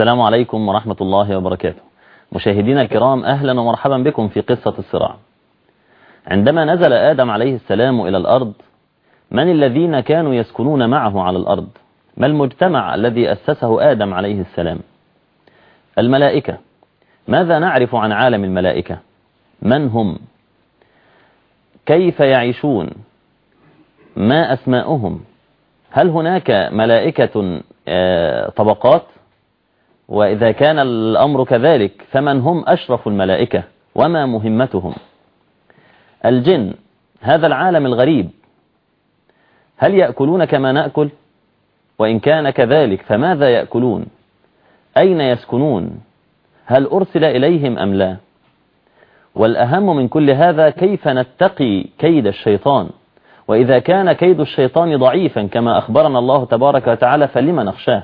السلام عليكم ورحمة الله وبركاته. مشاهدينا الكرام أهلا ومرحبا بكم في قصة الصراع. عندما نزل آدم عليه السلام إلى الأرض من الذين كانوا يسكنون معه على الأرض؟ ما المجتمع الذي أسسه آدم عليه السلام؟ الملائكة. ماذا نعرف عن عالم الملائكة؟ من هم؟ كيف يعيشون؟ ما أسماؤهم؟ هل هناك ملائكة طبقات؟ وإذا كان الأمر كذلك فمن هم أشرف الملائكة؟ وما مهمتهم؟ الجن هذا العالم الغريب. هل يأكلون كما نأكل؟ وإن كان كذلك فماذا يأكلون؟ أين يسكنون؟ هل أرسل إليهم أم لا؟ والأهم من كل هذا كيف نتقي كيد الشيطان؟ وإذا كان كيد الشيطان ضعيفا كما أخبرنا الله تبارك وتعالى فلما نخشاه؟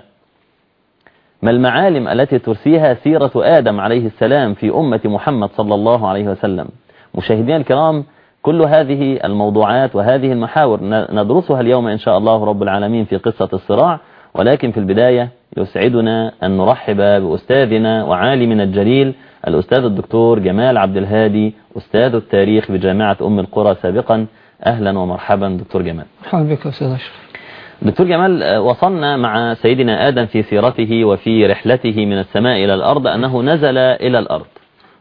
ما المعالم التي ترسيها سيرة آدم عليه السلام في أمة محمد صلى الله عليه وسلم؟ مشاهدين الكرام كل هذه الموضوعات وهذه المحاور ندرسها اليوم إن شاء الله رب العالمين في قصة الصراع ولكن في البداية يسعدنا أن نرحب بأستاذنا وعالمنا الجليل الأستاذ الدكتور جمال عبد الهادي أستاذ التاريخ بجامعة أم القرى سابقا. أهلا ومرحبا دكتور جمال. مرحبا بك أستاذ أشرف. دكتور جمال وصلنا مع سيدنا آدم في سيرته وفي رحلته من السماء إلى الأرض أنه نزل إلى الأرض.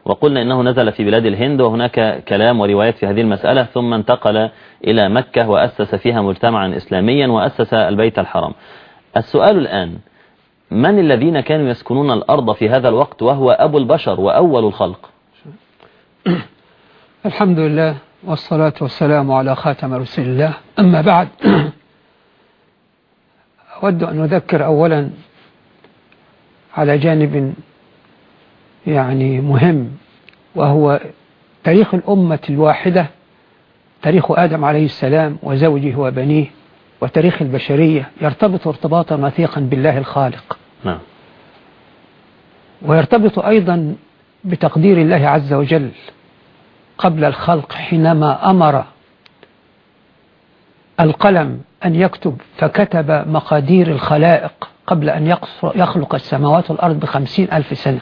وقلنا إنه نزل في بلاد الهند وهناك كلام وروايات في هذه المسألة ثم انتقل إلى مكة وأسس فيها مجتمعا إسلاميا وأسس البيت الحرام. السؤال الآن من الذين كانوا يسكنون الأرض في هذا الوقت وهو أبو البشر وأول الخلق؟ الحمد لله والصلاة والسلام على خاتم رسول الله. أما بعد أود أن أذكر أولا على جانب يعني مهم وهو تاريخ الأمة الواحدة تاريخ آدم عليه السلام وزوجه وبنيه وتاريخ البشرية يرتبط ارتباطا وثيقا بالله الخالق. نعم. ويرتبط أيضا بتقدير الله عز وجل قبل الخلق حينما أمر القلم أن يكتب فكتب مقادير الخلائق قبل أن يخلق السماوات والأرض بخمسين ألف سنة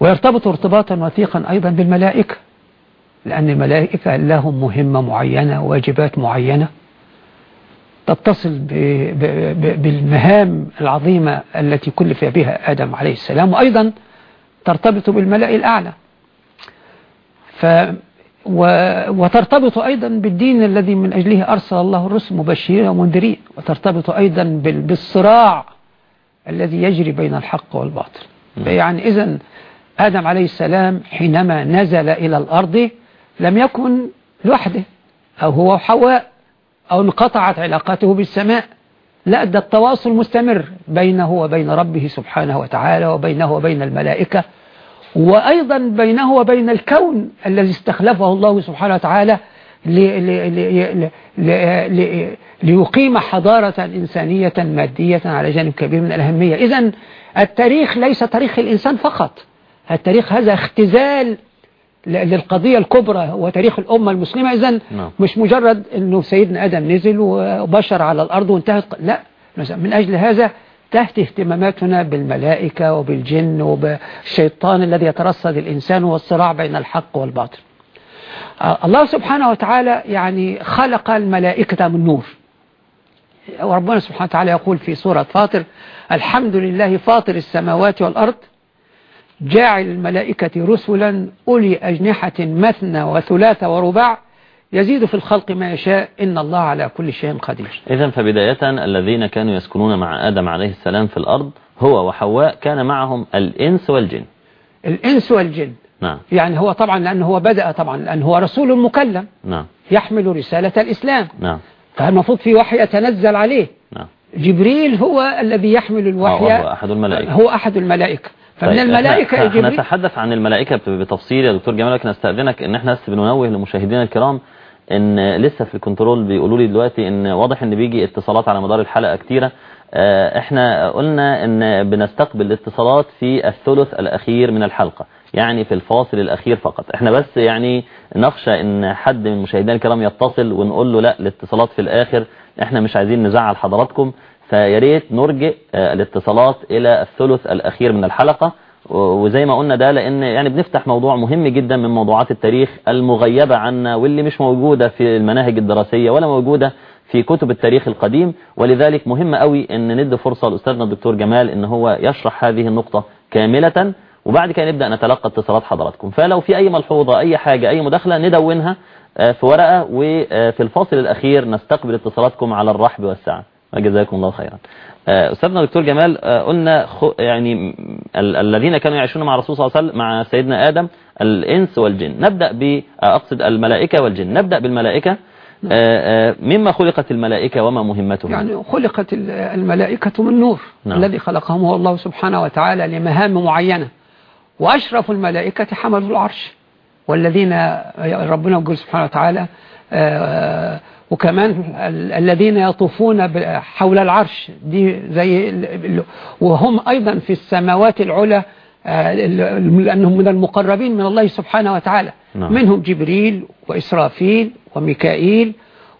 ويرتبط ارتباطا وثيقا أيضا بالملائكة لأن الملائكة لهم مهمة معينة واجبات معينة تتصل بالمهام العظيمة التي كلف بها آدم عليه السلام وأيضا ترتبط بالملأ الأعلى. وترتبط أيضا بالدين الذي من أجله أرسل الله الرسل مبشرين ومنذرين وترتبط أيضا بال... بالصراع الذي يجري بين الحق والباطل. يعني إذا آدم عليه السلام حينما نزل إلى الأرض لم يكن لوحده أو هو وحواء أو انقطعت علاقته بالسماء. لا ده التواصل مستمر بينه وبين ربه سبحانه وتعالى وبينه وبين الملائكة. وأيضا بينه وبين الكون الذي استخلفه الله سبحانه وتعالى لي لي لي ليقيم حضارة إنسانية مادية على جانب كبير من الأهمية. إذا التاريخ ليس تاريخ الإنسان فقط. التاريخ هذا اختزال للقضية الكبرى وتاريخ الأمة المسلمة. إذا مش مجرد أنه سيدنا آدم نزل وبشر على الأرض وانتهت. لا من أجل هذا تحت اهتماماتنا بالملائكة وبالجن وبالشيطان الذي يترصد الإنسان والصراع بين الحق والباطل. الله سبحانه وتعالى يعني خلق الملائكة من نور. وربنا سبحانه وتعالى يقول في سورة فاطر الحمد لله فاطر السماوات والأرض جاعل الملائكة رسلا أولي أجنحة مثنى وثلاث ورباع يزيد في الخلق ما يشاء إن الله على كل شيء قدير. إذا فبداية الذين كانوا يسكنون مع آدم عليه السلام في الأرض هو وحواء كان معهم الإنس والجن. الإنس والجن. نعم. يعني هو طبعا لأنه هو بدأ طبعا لأنه هو رسول مكلم. نعم. يحمل رسالة الإسلام. نعم. فالمفروض في وحي يتنزل عليه؟ نعم. جبريل هو الذي يحمل الوحي. هو أحد الملائكة. هو أحد الملائكة. فمن طيب الملائكة إحنا نتحدث عن الملائكة بتفصيل يا دكتور جمال لكن أستأذنك إن إحنا بس بننوه لمشاهدينا الكرام. إن لسه في الكنترول بيقولوا لي دلوقتي إن واضح إن بيجي اتصالات على مدار الحلقة كتيرة. آه إحنا قلنا إن بنستقبل الاتصالات في الثلث الأخير من الحلقة يعني في الفاصل الأخير فقط. إحنا بس يعني نخشى إن حد من مشاهدينا الكرام يتصل ونقول له لا الاتصالات في الآخر. إحنا مش عايزين نزعل حضراتكم فياريت نرجئ آه، الاتصالات إلى الثلث الأخير من الحلقة. وزي ما قلنا ده لأن يعني بنفتح موضوع مهم جدا من موضوعات التاريخ المغيبة عنا واللي مش موجودة في المناهج الدراسية ولا موجودة في كتب التاريخ القديم. ولذلك مهم قوي إن ندي فرصة لأستاذنا الدكتور جمال إن هو يشرح هذه النقطة كاملة. وبعد كده نبدأ نتلقى اتصالات حضراتكم. فلو في أي ملحوظة أي حاجة أي مداخلة ندونها آه، في ورقة وفي الفاصل الأخير نستقبل اتصالاتكم على الرحب والسعة. جزاكم الله خيرا. آه، أستاذنا الدكتور جمال آه، قلنا يعني ال- الذين كانوا يعيشون مع الرسول صلى الله عليه وسلم مع سيدنا آدم الإنس والجن. نبدأ ب آه، الملائكة والجن. نبدأ بالملائكة. آه، مما خلقت الملائكة وما مهمتهم يعني خلقت ال- الملائكة من نور. نعم. الذي خلقهم هو الله سبحانه وتعالى لمهام معينة. وأشرف الملائكة حملوا العرش. والذين ربنا يقول سبحانه وتعالى آه، وكمان ال- الذين يطوفون حول العرش دي زي وهم أيضا في السماوات العلى آه، لأنهم من المقربين من الله سبحانه وتعالى نعم. منهم جبريل وإسرافيل وميكائيل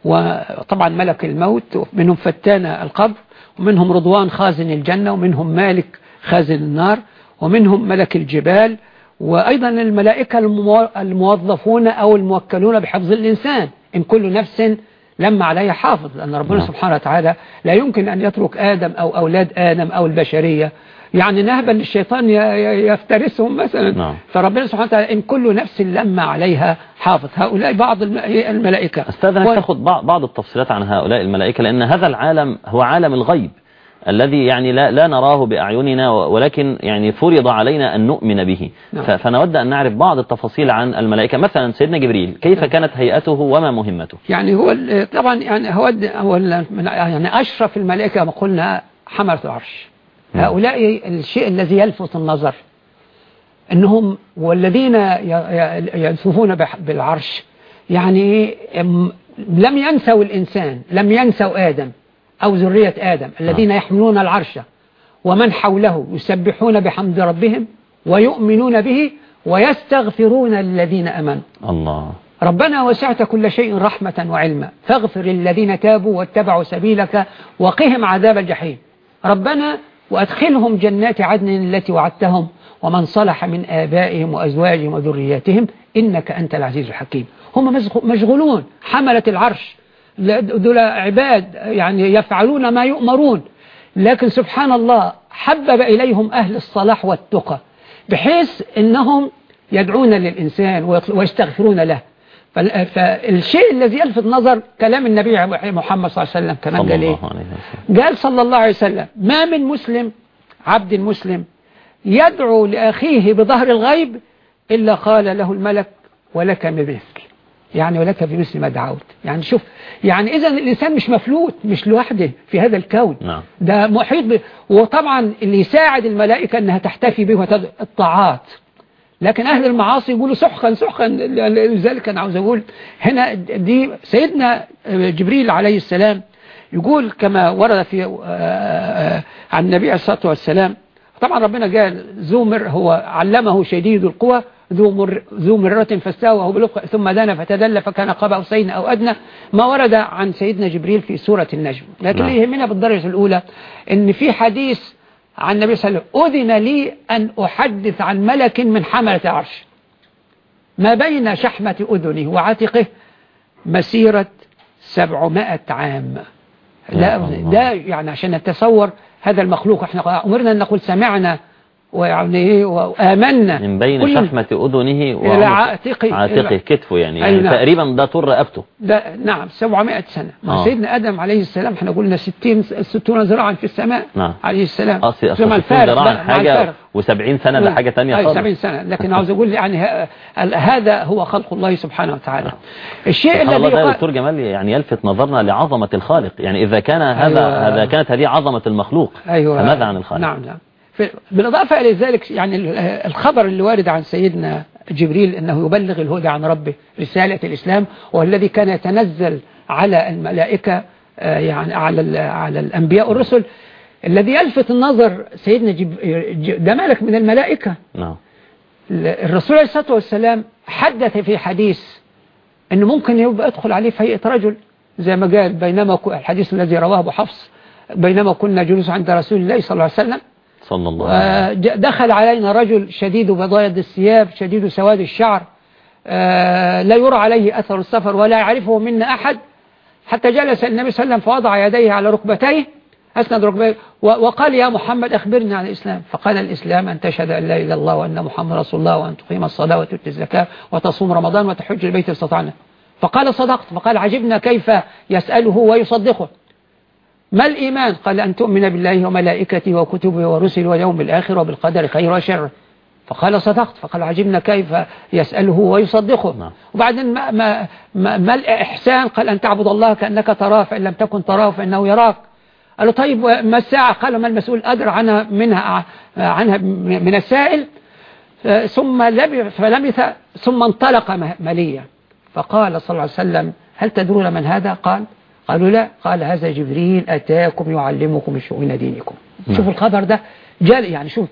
وطبعا ملك الموت ومنهم فتان القبر ومنهم رضوان خازن الجنة ومنهم مالك خازن النار ومنهم ملك الجبال وأيضا الملائكة المو- الموظفون أو الموكلون بحفظ الإنسان إن كل نفس لما عليها حافظ لأن ربنا نعم. سبحانه وتعالى لا يمكن أن يترك آدم أو أولاد آدم أو البشرية. يعني نهبا للشيطان يفترسهم مثلا. نعم. فربنا سبحانه وتعالى إن كل نفس لما عليها حافظ. هؤلاء بعض الم- الملائكة. أستاذنا و- بعض بعض التفصيلات عن هؤلاء الملائكة لأن هذا العالم هو عالم الغيب. الذي يعني لا, لا نراه بأعيننا ولكن يعني فرض علينا أن نؤمن به. نعم. فنود أن نعرف بعض التفاصيل عن الملائكة. مثلا سيدنا جبريل كيف كانت هيئته وما مهمته؟ يعني هو طبعا يعني هو هو يعني أشرف الملائكة ما قلنا حملة العرش. نعم. هؤلاء الشيء الذي يلفت النظر. أنهم والذين ي- ي- يلفون بح- بالعرش. يعني لم ينسوا الإنسان لم ينسوا آدم. أو ذرية آدم الذين يحملون العرش ومن حوله يسبحون بحمد ربهم ويؤمنون به ويستغفرون للذين أمنوا. الله. ربنا وسعت كل شيء رحمة وعلما. فاغفر للذين تابوا واتبعوا سبيلك وقهم عذاب الجحيم. ربنا وأدخلهم جنات عدن التي وعدتهم ومن صلح من آبائهم وأزواجهم وذرياتهم إنك أنت العزيز الحكيم. هم مشغ- مشغولون حملة العرش. دول عباد يعني يفعلون ما يؤمرون. لكن سبحان الله حبب إليهم أهل الصلاح والتقى بحيث أنهم يدعون للإنسان ويستغفرون له. فال- فالشيء الذي يلفت نظر كلام النبي محمد صلى الله عليه وسلم كمان قال إيه؟ قال صلى الله عليه وسلم ما من مسلم عبد مسلم يدعو لأخيه بظهر الغيب إلا قال له الملك ولك بمثل. يعني ولك بمثل ما دعوت. يعني شوف يعني إذا الإنسان مش مفلوت مش لوحده في هذا الكون نعم. ده محيط ب... وطبعا اللي يساعد الملائكة أنها تحتفي به. الطاعات لكن أهل المعاصي يقولوا سحقا سحقا لذلك أنا عاوز أقول هنا دي سيدنا جبريل عليه السلام يقول كما ورد في آه، آه، عن النبي عليه الصلاة والسلام طبعا ربنا قال ذو مر هو علمه شديد القوى ذو مر ذو مرة فاستوى بالأفق ثم دنا فتدلى فكان قاب قوسين أو أدنى ما ورد عن سيدنا جبريل في سورة النجم لكن نعم. اللي يهمنا بالدرجة الأولى إن في حديث عن النبي صلى الله عليه وسلم أذن لي أن أحدث عن ملك من حملة عرش ما بين شحمة أذنه وعاتقه مسيرة سبعمائة عام لا. ده يعني عشان نتصور هذا المخلوق إحنا أمرنا أن نقول سمعنا ويعني وآمنا من بين شحمة أذنه إلى وعنق عاتقه عاتقه كتفه يعني, يعني نعم. تقريبا ده طول رقبته. ده نعم 700 سنة. ما آه. سيدنا آدم عليه السلام إحنا قلنا 60 60 ذراعا في السماء نعم. عليه السلام. أصل أصل 60 الفارق ذراعا حاجة الفارق. و70 سنة ده حاجة تانية خالص. 70 سنة. لكن عاوز أقول يعني هذا هو خلق الله سبحانه وتعالى. الشيء سبحان الذي الله ده دكتور جمال يعني يلفت نظرنا لعظمة الخالق. يعني إذا كان هذا أيوة. هذا كانت هذه عظمة المخلوق أيوة. فماذا عن الخالق؟ نعم نعم. بالإضافة إلى ذلك يعني ال- الخبر اللي وارد عن سيدنا جبريل أنه يبلغ الهدى عن ربه رسالة الإسلام والذي كان يتنزل على الملائكة آه، يعني على على الأنبياء والرسل الذي يلفت النظر سيدنا جب... ده ملك من الملائكة. نعم. الرسول عليه الصلاة والسلام حدث في حديث أنه ممكن يبقى يدخل عليه في هيئة رجل زي ما قال بينما الحديث الذي رواه أبو حفص بينما كنا جلوس عند رسول الله صلى الله عليه وسلم. صلى الله عليه وسلم. دخل علينا رجل شديد بياض الثياب شديد سواد الشعر. آه، لا يرى عليه أثر السفر ولا يعرفه منا أحد. حتى جلس النبي صلى الله عليه وسلم فوضع يديه على ركبتيه أسند ركبتيه وقال يا محمد أخبرني عن الإسلام. فقال الإسلام أن تشهد أن لا إله إلا الله وأن محمد رسول الله وأن تقيم الصلاة وتؤتي الزكاة وتصوم رمضان وتحج البيت استطعنا. فقال صدقت فقال عجبنا كيف يسأله ويصدقه. ما الإيمان؟ قال أن تؤمن بالله وملائكته وكتبه ورسله واليوم الآخر وبالقدر خير وشر. فقال صدقت. فقال عجبنا كيف يسأله ويصدقه. نعم. وبعدين ما, ما, ما, ما الإحسان؟ قال أن تعبد الله كأنك تراه فإن لم تكن تراه فإنه يراك. قال طيب ما الساعة؟ قال ما المسؤول؟ أدر عنها منها عنها من السائل. ثم لبث فلمث ثم انطلق مليا. فقال صلى الله عليه وسلم هل تدرون من هذا؟ قال قالوا لا قال هذا جبريل أتاكم يعلمكم شؤون دينكم. نعم. شوف الخبر ده جال يعني شوف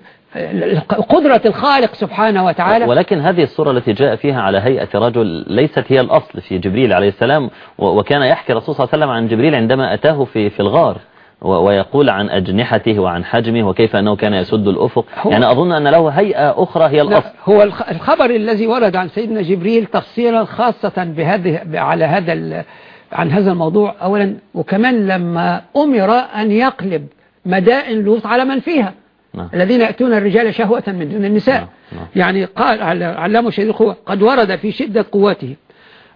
قدرة الخالق سبحانه وتعالى. ولكن هذه الصورة التي جاء فيها على هيئة رجل ليست هي الأصل في جبريل عليه السلام وكان يحكي الرسول صلى الله عليه وسلم عن جبريل عندما أتاه في في الغار ويقول عن أجنحته وعن حجمه وكيف أنه كان يسد الأفق. يعني أظن أن له هيئة أخرى هي الأصل. هو الخبر الذي ورد عن سيدنا جبريل تفصيلا خاصة بهذه على هذا عن هذا الموضوع أولا وكمان لما أمر أن يقلب مدائن لوط على من فيها نعم. الذين يأتون الرجال شهوة من دون النساء نعم. نعم. يعني قال علامه شديد القوة قد ورد في شدة قوته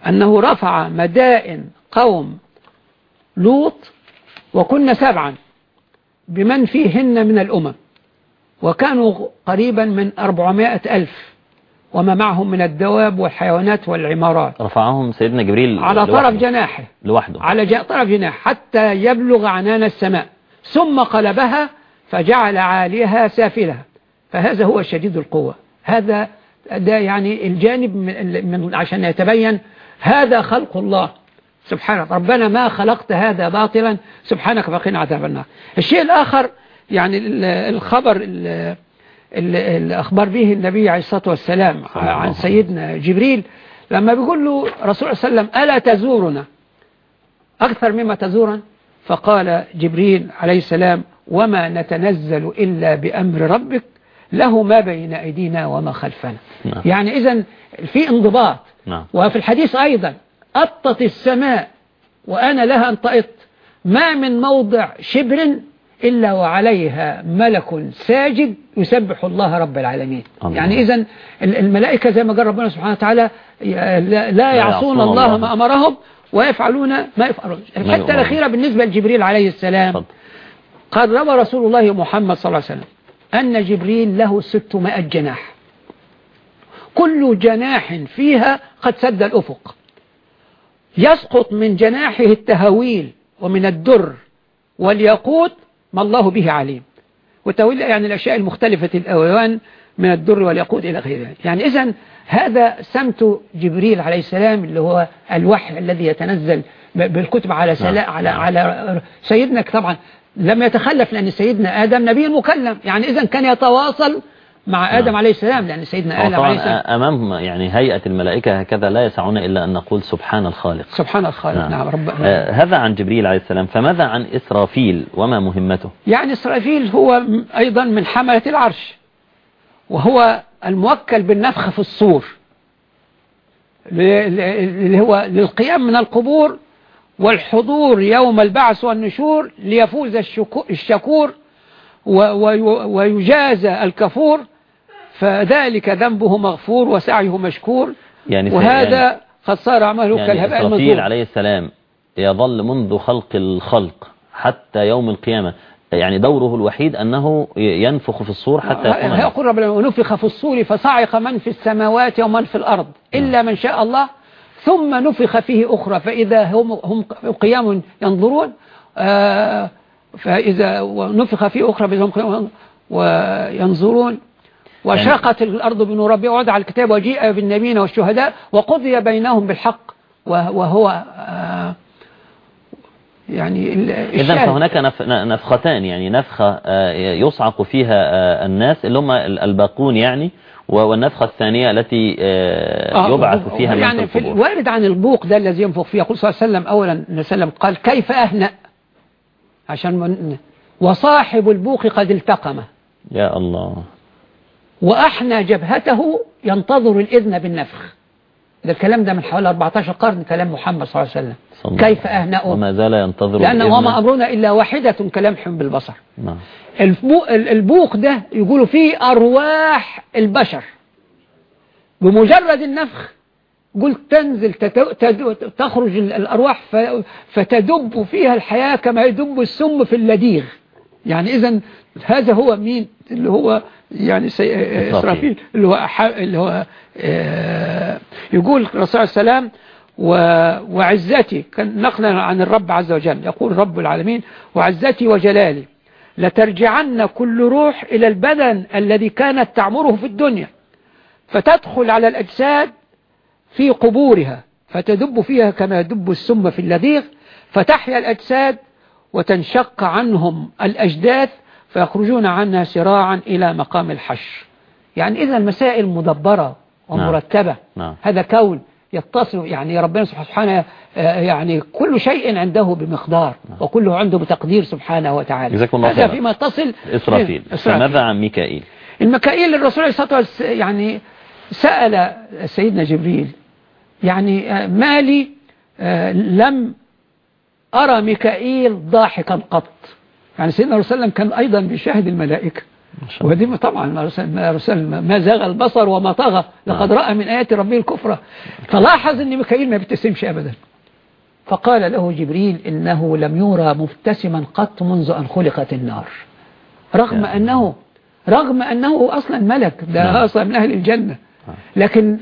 أنه رفع مدائن قوم لوط وكنا سبعا بمن فيهن من الأمم وكانوا قريبا من أربعمائة ألف وما معهم من الدواب والحيوانات والعمارات. رفعهم سيدنا جبريل على لوحده. طرف جناحه. لوحده. على طرف جناح حتى يبلغ عنان السماء. ثم قلبها فجعل عاليها سافلها. فهذا هو شديد القوة. هذا ده يعني الجانب من, من عشان يتبين هذا خلق الله. سبحانه ربنا ما خلقت هذا باطلا. سبحانك فقنا عذاب النار. الشيء الآخر يعني الخبر اللي أخبر به النبي عليه الصلاة والسلام عن سيدنا جبريل لما بيقول له رسول الله صلى الله عليه وسلم ألا تزورنا؟ أكثر مما تزورنا؟ فقال جبريل عليه السلام وما نتنزل إلا بأمر ربك له ما بين أيدينا وما خلفنا. نعم. يعني إذا في انضباط. نعم. وفي الحديث أيضا أطت السماء وأنا لها انطئت ما من موضع شبر إلا وعليها ملك ساجد يسبح الله رب العالمين. الله. يعني إذا الملائكة زي ما قال ربنا سبحانه وتعالى لا يعصون الله. ما أمرهم ويفعلون ما يفعلون. الحتة الأخيرة بالنسبة لجبريل عليه السلام قال روى رسول الله محمد صلى الله عليه وسلم أن جبريل له 600 جناح. كل جناح فيها قد سد الأفق. يسقط من جناحه التهويل ومن الدر والياقوت ما الله به عليم. وتهويل يعني الأشياء المختلفة الأوان من الدر والياقوت إلى غيره يعني إذا هذا سمت جبريل عليه السلام اللي هو الوحي الذي يتنزل بالكتب على سلاء نعم، على نعم. على سيدنا. طبعا لم يتخلف لأن سيدنا آدم نبي مكلم. يعني إذا كان يتواصل مع نعم. آدم عليه السلام لأن سيدنا آدم عليه السلام أمام يعني هيئة الملائكة هكذا لا يسعون إلا أن نقول سبحان الخالق. سبحان الخالق نعم, نعم رب آه هذا عن جبريل عليه السلام فماذا عن إسرافيل؟ وما مهمته؟ يعني إسرافيل هو أيضا من حملة العرش وهو الموكل بالنفخ في الصور اللي هو للقيام من القبور والحضور يوم البعث والنشور ليفوز الشكور ويجازى الكفور فذلك ذنبه مغفور وسعيه مشكور. يعني وهذا يعني قد صار عمله يعني كالهباء المنثور عليه السلام يظل منذ خلق الخلق حتى يوم القيامة. يعني دوره الوحيد أنه ينفخ في الصور حتى يقوم يقول ربنا ونفخ في الصور فصعق من في السماوات ومن في الأرض إلا من شاء الله. ثم نفخ فيه أخرى. فإذا هم, هم قيام ينظرون آه فإذا نفخ فيه أخرى فإذا هم قيام وينظرون يعني الأرض بنور ربها ووضع الكتاب وجيء بالنبيين والشهداء وقضي بينهم بالحق. وهو آه يعني إذا فهناك نفختان يعني نفخة آه، يصعق فيها آه، الناس اللي هم الباقون يعني والنفخة الثانية التي يبعث فيها يعني في الوارد عن البوق ده الذي ينفخ فيه يقول صلى الله عليه وسلم أولا وسلم قال كيف أهنأ؟ عشان من وصاحب البوق قد التقمه. يا الله. وأحنى جبهته ينتظر الإذن بالنفخ. ده الكلام ده من حوالي 14 قرن كلام محمد صلى الله عليه وسلم. الله كيف أهنأه؟ وما زال ينتظر لأن. وما أمرنا إلا واحدة كلمح بالبصر. نعم. البو- البوق ده يقولوا فيه أرواح البشر. بمجرد النفخ قلت تنزل تخرج ال- الأرواح ف- فتدب فيها الحياة كما يدب السم في اللديغ. يعني إذا هذا هو مين؟ اللي هو يعني سي... إسرافيل. اللي هو ح... اللي هو آه، يقول الرسول عليه و... وعزتي كان نقلا عن الرب عز وجل يقول رب العالمين وعزتي وجلالي لترجعن كل روح إلى البدن الذي كانت تعمره في الدنيا فتدخل على الأجساد في قبورها فتدب فيها كما يدب السم في اللذيذ فتحيا الأجساد وتنشق عنهم الأجداث فيخرجون عنها سراعا إلى مقام الحشر. يعني إذا المسائل مدبرة ومرتبة. نعم. هذا كون يتصل يعني ربنا سبحانه آه، يعني كل شيء عنده بمقدار وكله عنده بتقدير سبحانه وتعالى. هذا. فيما تصل إسرافيل. فماذا عن ميكائيل؟ المكائيل الرسول عليه الصلاة والسلام يعني سأل سيدنا جبريل يعني آه، ما لي آه، لم أرى ميكائيل ضاحكا قط. يعني سيدنا الرسول صلى الله عليه وسلم كان أيضا بيشاهد الملائكة. ودي طبعا ما زاغ البصر وما طغى لقد رأى من آيات ربه الكفرة فلاحظ أن ميكائيل ما بيبتسمش أبدا. فقال له جبريل إنه لم يرى مبتسما قط منذ أن خلقت النار. رغم يا أنه رغم أنه أصلا ملك. ده نعم. أصلا من أهل الجنة. لكن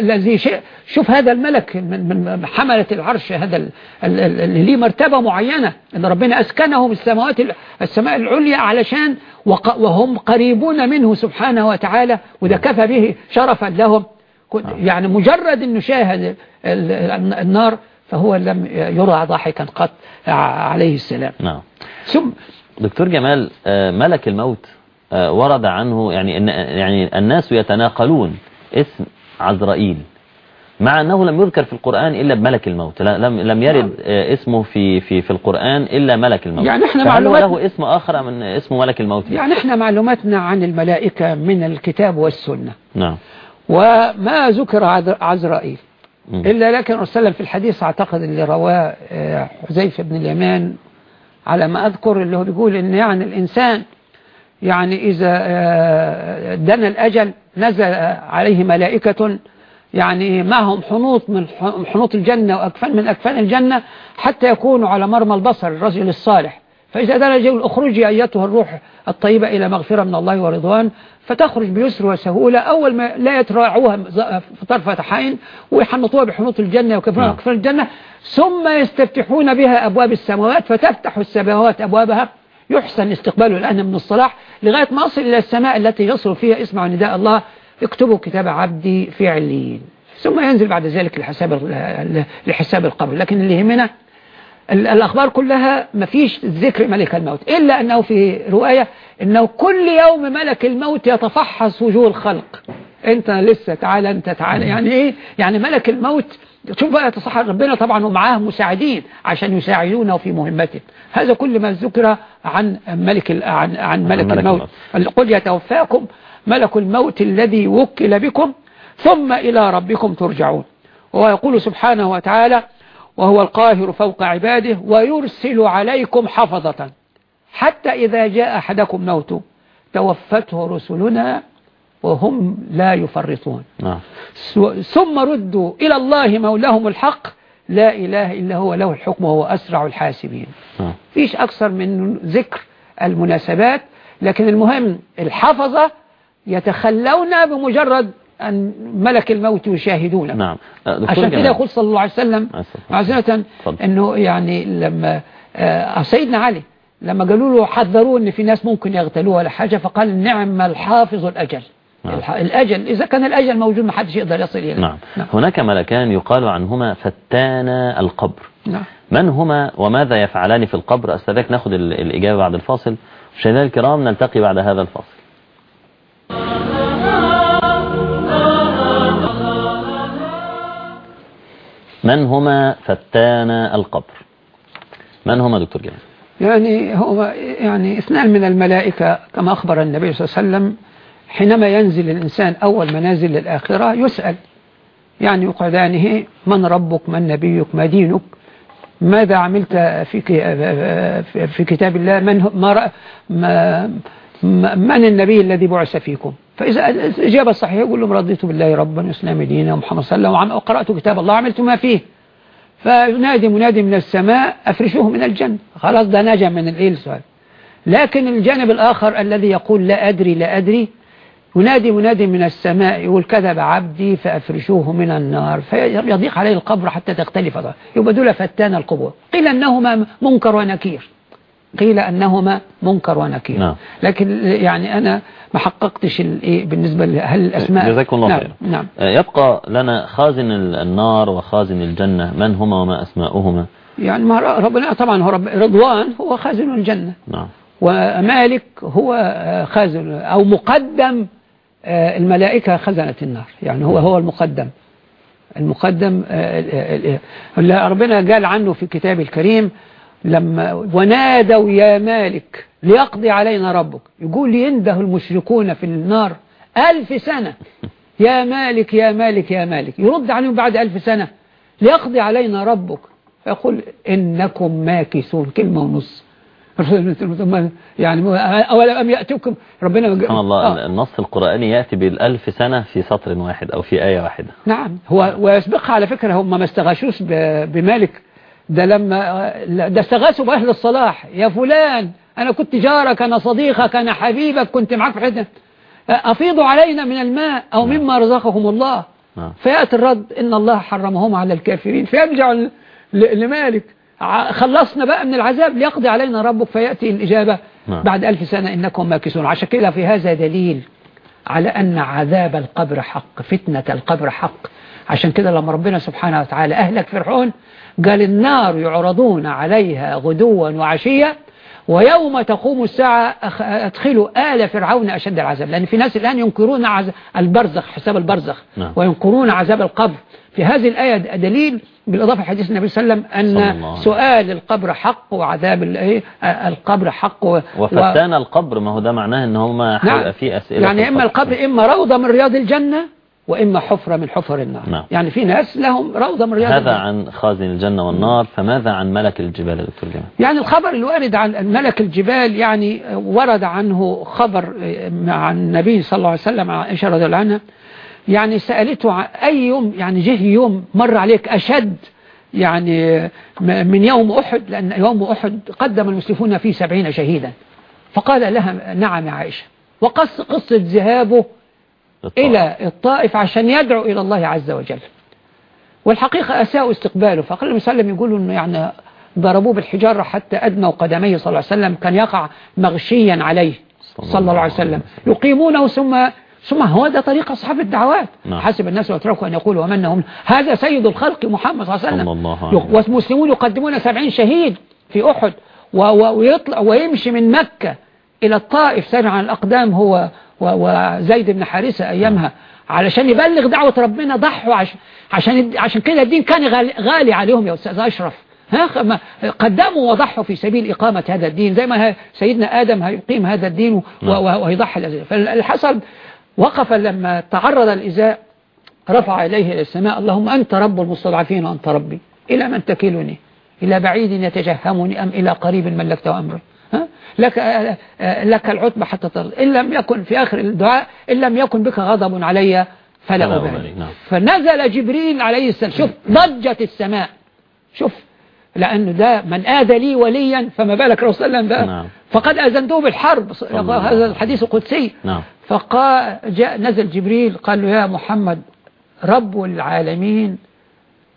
الذي شوف هذا الملك من حملة العرش هذا ال- ال- ال- اللي ليه مرتبة معينة إن ربنا أسكنه من السماوات ال- السماء العليا علشان وهم قريبون منه سبحانه وتعالى وده كفى به شرفا لهم. كنت- يعني مجرد إنه شاهد ال- ال- النار فهو لم يرى ضاحكا قط ع- عليه السلام. نعم. ثم دكتور جمال آه، ملك الموت آه، ورد عنه يعني إن يعني الناس يتناقلون اسم عزرائيل مع أنه لم يذكر في القرآن إلا بملك الموت لم لم يرد آه، اسمه في في في القرآن إلا ملك الموت. يعني هو معلومات- له اسم آخر من اسم ملك الموت؟ يعني إحنا معلوماتنا عن الملائكة من الكتاب والسنة. نعم. وما ذكر عزرائيل. إلا لكن وسلم في الحديث أعتقد اللي رواه آه، حذيفة بن اليمان على ما أذكر اللي هو بيقول إن يعني الإنسان يعني إذا آه، دنا الأجل نزل عليه ملائكة يعني معهم حنوط من حنوط الجنة وأكفان من أكفان الجنة حتى يكونوا على مرمى البصر الرجل الصالح. فإذا دنا الجل اخرجي أيتها الروح الطيبة إلى مغفرة من الله ورضوان فتخرج بيسر وسهولة. أول ما لا يتراعوها في طرفة عين ويحنطوها بحنوط الجنة وكفرها نعم. أكفان الجنة ثم يستفتحون بها أبواب السماوات فتفتح السماوات أبوابها. يحسن استقباله الآن من الصلاح لغاية ما أصل إلى السماء التي يصل فيها اسمع نداء الله اكتبوا كتاب عبدي في عليين ثم ينزل بعد ذلك لحساب لحساب القبر. لكن اللي يهمنا ال- الأخبار كلها ما فيش ذكر ملك الموت إلا أنه في رواية أنه كل يوم ملك الموت يتفحص وجوه الخلق. أنت لسه تعالى أنت تعالى يعني إيه؟ يعني ملك الموت شوف بقى تصحى ربنا طبعا ومعاه مساعدين عشان يساعدونه في مهمته هذا كل ما ذكر عن ملك ال- عن عن ملك ملك الموت. قل يتوفاكم ملك الموت الذي وكل بكم ثم إلى ربكم ترجعون. وهو يقول سبحانه وتعالى وهو القاهر فوق عباده ويرسل عليكم حفظة. حتى إذا جاء أحدكم موت توفته رسلنا وهم لا يفرطون. نعم. ثم ردوا إلى الله مولاهم الحق لا إله إلا هو له الحكم وهو أسرع الحاسبين. نعم. فيش أكثر من ذكر المناسبات لكن المهم الحفظة يتخلون بمجرد أن ملك الموت يشاهدونه نعم. دكتور عشان كده. يقول صلى الله عليه وسلم اتفضل. إنه يعني لما آه، سيدنا علي لما قالوا له حذروه إن في ناس ممكن يغتالوه ولا حاجة فقال نعم الحافظ الأجل. نعم. الأجل إذا كان الأجل موجود ما حدش يقدر يصل إليه. نعم. نعم. هناك ملكان يقال عنهما فتانا القبر. نعم. من هما وماذا يفعلان في القبر؟ أستاذك ناخد ال- الإجابة بعد الفاصل. مشاهدينا الكرام نلتقي بعد هذا الفاصل. من هما فتانا القبر؟ من هما دكتور جمال؟ يعني هو يعني اثنان من الملائكة كما أخبر النبي صلى الله عليه وسلم حينما ينزل الإنسان أول منازل الآخرة يسأل. يعني يقعدانه من ربك؟ من نبيك؟ ما دينك؟ ماذا عملت في في كتاب الله؟ من ما من النبي الذي بعث فيكم؟ فإذا الإجابة الصحيحة يقول لهم رضيت بالله ربا وإسلام دينا ومحمد صلى الله عليه وسلم وقرأت كتاب الله وعملت ما فيه. فينادي منادي من السماء أفرشوه من الجنة. خلاص ده نجا من الإيل سؤال لكن الجانب الآخر الذي يقول لا أدري لا أدري ينادي منادي من السماء يقول كذب عبدي فأفرشوه من النار. فيضيق عليه القبر حتى تختلف. يبقى دول فتان القبور. قيل أنهما منكر ونكير. قيل أنهما منكر ونكير. نعم. لكن يعني أنا ما حققتش الايه بالنسبة هل الأسماء. جزاكم الله نعم. خير نعم. يبقى لنا خازن النار وخازن الجنة. من هما وما أسماؤهما؟ يعني ما ربنا طبعا هو رب رضوان هو خازن الجنة. نعم. ومالك هو خازن أو مقدم آه، الملائكة خزنة النار يعني هو هو المقدم. المقدم آه، اللي ربنا قال عنه في كتاب الكريم لما ونادوا يا مالك ليقضي علينا ربك. يقول ينده المشركون في النار ألف سنة. يا مالك يا مالك يا مالك. يرد عليهم بعد ألف سنة ليقضي علينا ربك. فيقول إنكم ماكسون كلمة ونص. يعني أولا أم يأتيكم ربنا سبحان الله آه. النص القرآني يأتي بالألف سنة في سطر واحد أو في آية واحدة. نعم هو ويسبقها على فكرة هم ما استغاشوش بمالك ده لما ده استغاثوا بأهل الصلاح. يا فلان أنا كنت جارك أنا صديقك أنا حبيبك كنت معك في حدة أفيضوا علينا من الماء أو نعم. مما رزقهم الله. نعم. فيأتي الرد إن الله حرمهم على الكافرين. فيرجع لمالك. خلصنا بقى من العذاب ليقضي علينا ربك فيأتي الإجابة نعم. بعد ألف سنة إنكم ماكسون عشان كده في هذا دليل على أن عذاب القبر حق فتنة القبر حق عشان كده لما ربنا سبحانه وتعالى أهلك فرعون قال النار يعرضون عليها غدوا وعشية ويوم تقوم الساعة أدخلوا آل فرعون أشد العذاب لأن في ناس الآن ينكرون البرزخ حساب البرزخ نعم. وينكرون عذاب القبر في هذه الآية دليل بالإضافة حديث النبي صلى الله عليه وسلم أن سؤال القبر حق وعذاب القبر حق و... وفتان القبر ما هو ده معناه أن هما نعم. في أسئلة يعني إما القبر إما روضة من رياض الجنة وإما حفرة من حفر النار. نعم. يعني في ناس لهم روضة من رياض هذا عن خازن الجنة والنار فماذا عن ملك الجبال دكتور جمال؟ يعني الخبر الوارد عن ملك الجبال يعني ورد عنه خبر عن النبي صلى الله عليه وسلم عائشة رضي الله عنها. يعني سألته أي يوم يعني جه يوم مر عليك أشد يعني من يوم أحد؟ لأن يوم أحد قدم المسلمون فيه سبعين شهيدا. فقال لها نعم يا عائشة. وقص قصة ذهابه الطائف. إلى الطائف عشان يدعو إلى الله عز وجل. والحقيقة أساءوا استقباله. فقال الله وسلم يقولوا أنه يعني ضربوه بالحجارة حتى أدنوا قدميه صلى الله عليه وسلم كان يقع مغشيا عليه صلى الله عليه وسلم. يقيمونه ثم ثم هو ده طريق أصحاب الدعوات. نعم. حسب الناس واتركوا أن يقولوا ومنهم هذا سيد الخلق محمد صلى الله عليه وسلم. والمسلمون يقدمون سبعين شهيد في أحد ويطلع ويمشي من مكة إلى الطائف عن الأقدام هو وزيد بن حارثة أيامها علشان يبلغ دعوة ربنا ضحوا عشان عشان كده الدين كان غالي عليهم يا أستاذ أشرف. ها قدموا وضحوا في سبيل إقامة هذا الدين زي ما سيدنا آدم هيقيم هذا الدين نعم. ويضحي فالحصل وقف لما تعرض الإزاء رفع إليه إلى السماء اللهم أنت رب المستضعفين وأنت ربي إلى من تكلني؟ إلى بعيد يتجهمني أم إلى قريب ملكته أمره لك لك العتبة حتى ترضى. إن لم يكن في آخر الدعاء إن لم يكن بك غضب علي فلا أبالي. نعم. فنزل جبريل عليه السلام. شوف ضجت السماء. شوف لأنه ده من آذى لي وليا فما بالك رسول الله بقى نعم. فقد أذنته بالحرب. هذا الحديث القدسي. نعم. فقال جاء نزل جبريل قال له يا محمد رب العالمين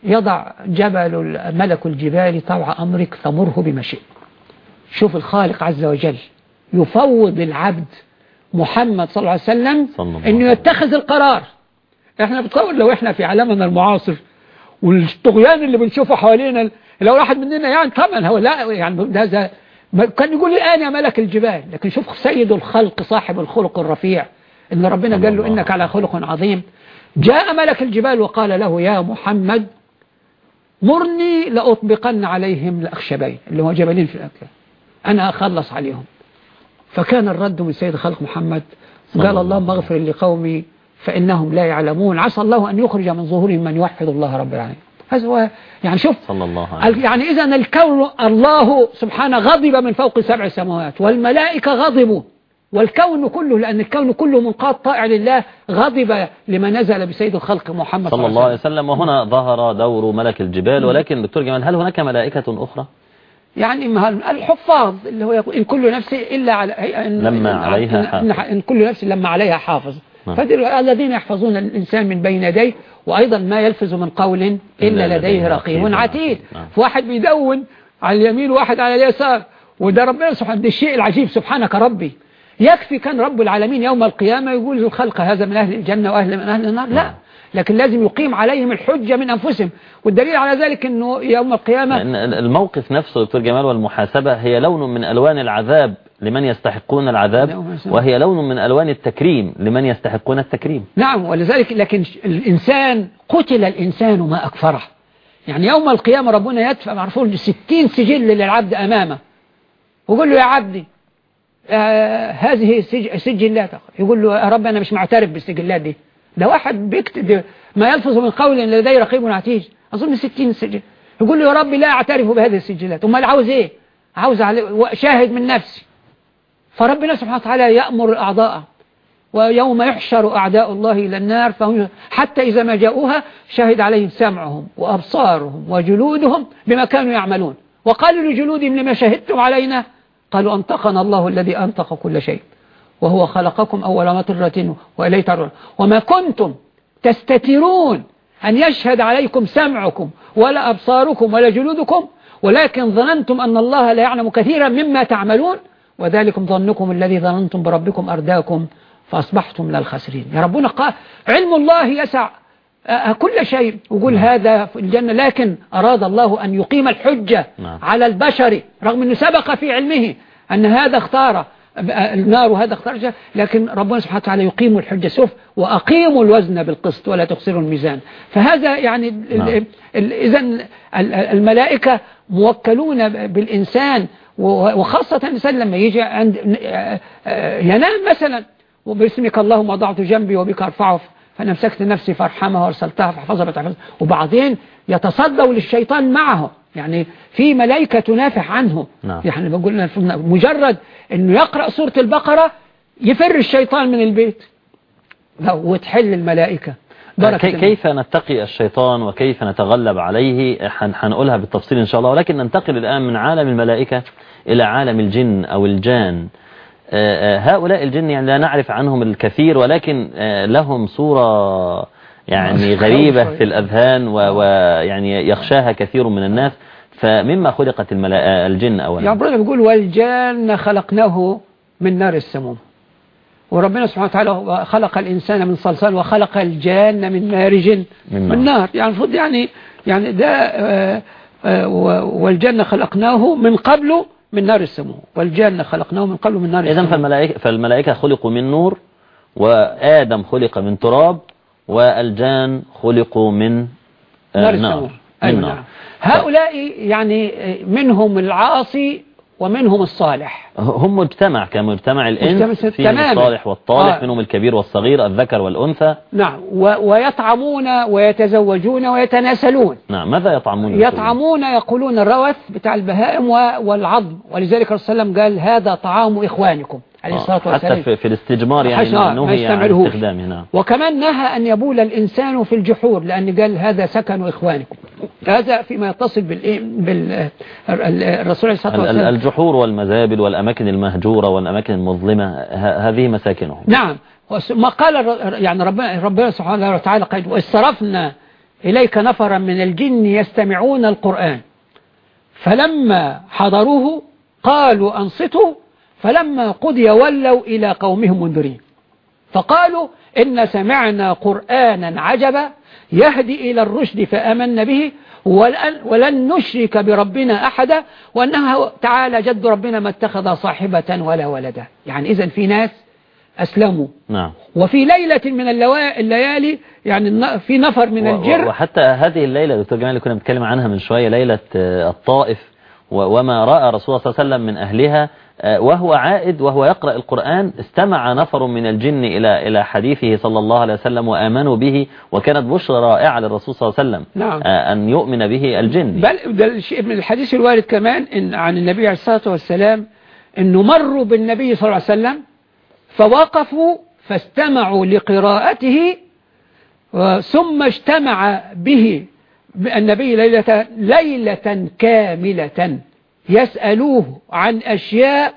يضع جبل ملك الجبال طوع أمرك فمره بما شئت. شوف الخالق عز وجل يفوض العبد محمد صلى الله عليه وسلم إنه يتخذ القرار. إحنا بتصور لو إحنا في عالمنا المعاصر والطغيان اللي بنشوفه حوالينا لو واحد مننا يعني طبعا هو لا يعني هذا كان يقول الآن يا ملك الجبال لكن شوف سيد الخلق صاحب الخلق الرفيع إن ربنا قال له إنك على خلق عظيم. جاء ملك الجبال وقال له يا محمد مرني لأطبقن عليهم الأخشبين اللي هو جبلين في الأكل. أنا أخلص عليهم. فكان الرد من سيد خلق محمد قال الله اللهم اغفر لقومي فإنهم لا يعلمون. عسى الله أن يخرج من ظهورهم من يوحد الله رب العالمين. هذا هو يعني شوف صلى الله عليه وسلم. يعني إذا الكون الله سبحانه غضب من فوق سبع سماوات والملائكة غضبوا والكون كله لأن الكون كله منقاد طائع لله غضب لما نزل بسيد الخلق محمد صلى الله عليه وسلم. وهنا ظهر دور ملك الجبال ولكن دكتور جمال هل هناك ملائكة أخرى؟ يعني الحفاظ اللي هو يقول إن كل نفس إلا على إن لما إن عليها إن, إن, كل نفس لما عليها حافظ. نعم. فالذين يحفظون الإنسان من بين يديه وأيضا ما يلفظ من قول إلا لديه رقيب رقيب. عتيد. نعم. فواحد بيدون على اليمين وواحد على اليسار. وده ربنا سبحانه ده الشيء العجيب سبحانك ربي. يكفي كان رب العالمين يوم القيامة يقول للخلق هذا من أهل الجنة وأهل من أهل النار. لا. نعم. لكن لازم يقيم عليهم الحجة من أنفسهم. والدليل على ذلك أنه يوم القيامة الموقف نفسه دكتور جمال والمحاسبة هي لون من ألوان العذاب لمن يستحقون العذاب نعم. وهي لون من ألوان التكريم لمن يستحقون التكريم. نعم ولذلك لكن الإنسان قتل الإنسان ما أكفره. يعني يوم القيامة ربنا يدفع معرفون ستين سجل للعبد أمامه. ويقول له يا عبدي آه هذه سج- سجلاتك يقول له يا رب أنا مش معترف بالسجلات دي. ده واحد بيكتب ما يلفظ من قول إن لدي رقيب عتيد أظن ستين سجل. يقول له يا رب لا أعترف بهذه السجلات. أمال عاوز إيه؟ عاوز شاهد من نفسي. فربنا سبحانه وتعالى يأمر أعضاءه ويوم يحشر أعداء الله إلى النار فهم حتى إذا ما جاءوها شهد عليهم سمعهم وأبصارهم وجلودهم بما كانوا يعملون. وقالوا لجلودهم لما شهدتم علينا؟ قالوا أنطقنا الله الذي أنطق كل شيء. وهو خلقكم أول مرة وإليه ترجعون. وما كنتم تستترون أن يشهد عليكم سمعكم ولا أبصاركم ولا جلودكم ولكن ظننتم أن الله لا يعلم كثيرا مما تعملون وذلكم ظنكم الذي ظننتم بربكم أرداكم فأصبحتم من الخاسرين. يا ربنا قال علم الله يسع آه، كل شيء ويقول هذا في الجنة لكن أراد الله أن يقيم الحجة نعم. على البشر رغم أنه سبق في علمه أن هذا اختار. النار وهذا شيء، لكن ربنا سبحانه وتعالى يقيم الحجة. سوف وأقيموا الوزن بالقسط ولا تخسروا الميزان. فهذا يعني نعم. إذا الملائكة موكلون بالإنسان وخاصة الإنسان لما يجي عند آه، ينام مثلا وباسمك اللهم وضعت جنبي وبك أرفعه فأنا مسكت نفسي فأرحمها وأرسلتها فحفظها فتحفظها وبعدين يتصدوا للشيطان معه. يعني في ملائكة تنافح عنه نعم. يعني بقول مجرد إنه يقرأ سورة البقرة يفر الشيطان من البيت. وتحل الملائكة. كيف نتقي الشيطان وكيف نتغلب عليه؟ هنقولها بالتفصيل إن شاء الله. ولكن ننتقل الآن من عالم الملائكة إلى عالم الجن أو الجان. آه، آه، هؤلاء الجن يعني لا نعرف عنهم الكثير ولكن آه، لهم صورة يعني غريبة في الأذهان ويعني يخشاها كثير من الناس. فمما خلقت الجن أولا؟ ربنا بيقول والجان خلقناه من نار السموم. وربنا سبحانه وتعالى خلق الإنسان من صلصال وخلق الجان من مارج من. من نار. يعني المفروض يعني يعني ده آه، آه، والجن خلقناه من قبل من نار السموم. والجن خلقناه من قبل من نار السموم. فالملائكة, فالملائكة خلقوا من نور وآدم خلق من تراب والجان خلقوا من آه، نار نار. السموم من أيوة نار. نعم. هؤلاء يعني منهم العاصي ومنهم الصالح. هم مجتمع كمجتمع الإنس فيهم تماماً. الصالح والطالح آه. منهم الكبير والصغير الذكر والأنثى. نعم. و- ويطعمون ويتزوجون ويتناسلون. نعم. ماذا يطعمون يطعمون يقولون الروث بتاع البهائم و- والعظم. ولذلك الرسول صلى الله عليه وسلم قال هذا طعام إخوانكم. عليه الصلاة حتى والسلام. في, في الاستجمار يعني نهي عن. استخدامه نعم وكمان نهى أن يبول الإنسان في الجحور لأن قال هذا سكن إخوانكم. هذا فيما يتصل بالإيه بال ال- الرسول عليه الصلاة ال- ال- والسلام. الجحور والمزابل والأماكن المهجورة والأماكن المظلمة هذه مساكنهم. نعم. ما قال يعني ربنا ربنا سبحانه وتعالى قال واصرفنا إليك نفرا من الجن يستمعون القرآن. فلما حضروه قالوا أنصتوا فلما قضي ولوا إلى قومهم منذرين. فقالوا إن سمعنا قرآنا عجبا يهدي إلى الرشد فآمنا به ولن, ولن نشرك بربنا أحدا وأنه تعالى جد ربنا ما اتخذ صاحبة ولا ولدا. يعني إذا في ناس أسلموا. نعم. وفي ليلة من الليالي يعني في نفر من الجر. وحتى هذه الليلة دكتور جمال اللي كنا بنتكلم عنها من شوية ليلة آه، الطائف وما رأى رسول الله صلى الله عليه وسلم من أهلها. وهو عائد وهو يقرأ القرآن استمع نفر من الجن إلى إلى حديثه صلى الله عليه وسلم وآمنوا به وكانت بشرى رائعة للرسول صلى الله عليه وسلم نعم. آه، أن يؤمن به الجن بل ده الشيء من الحديث الوارد كمان إن عن النبي عليه الصلاة والسلام إنه مروا بالنبي صلى الله عليه وسلم فوقفوا فاستمعوا لقراءته ثم اجتمع به النبي ليلة, ليلة كاملة يسألوه عن أشياء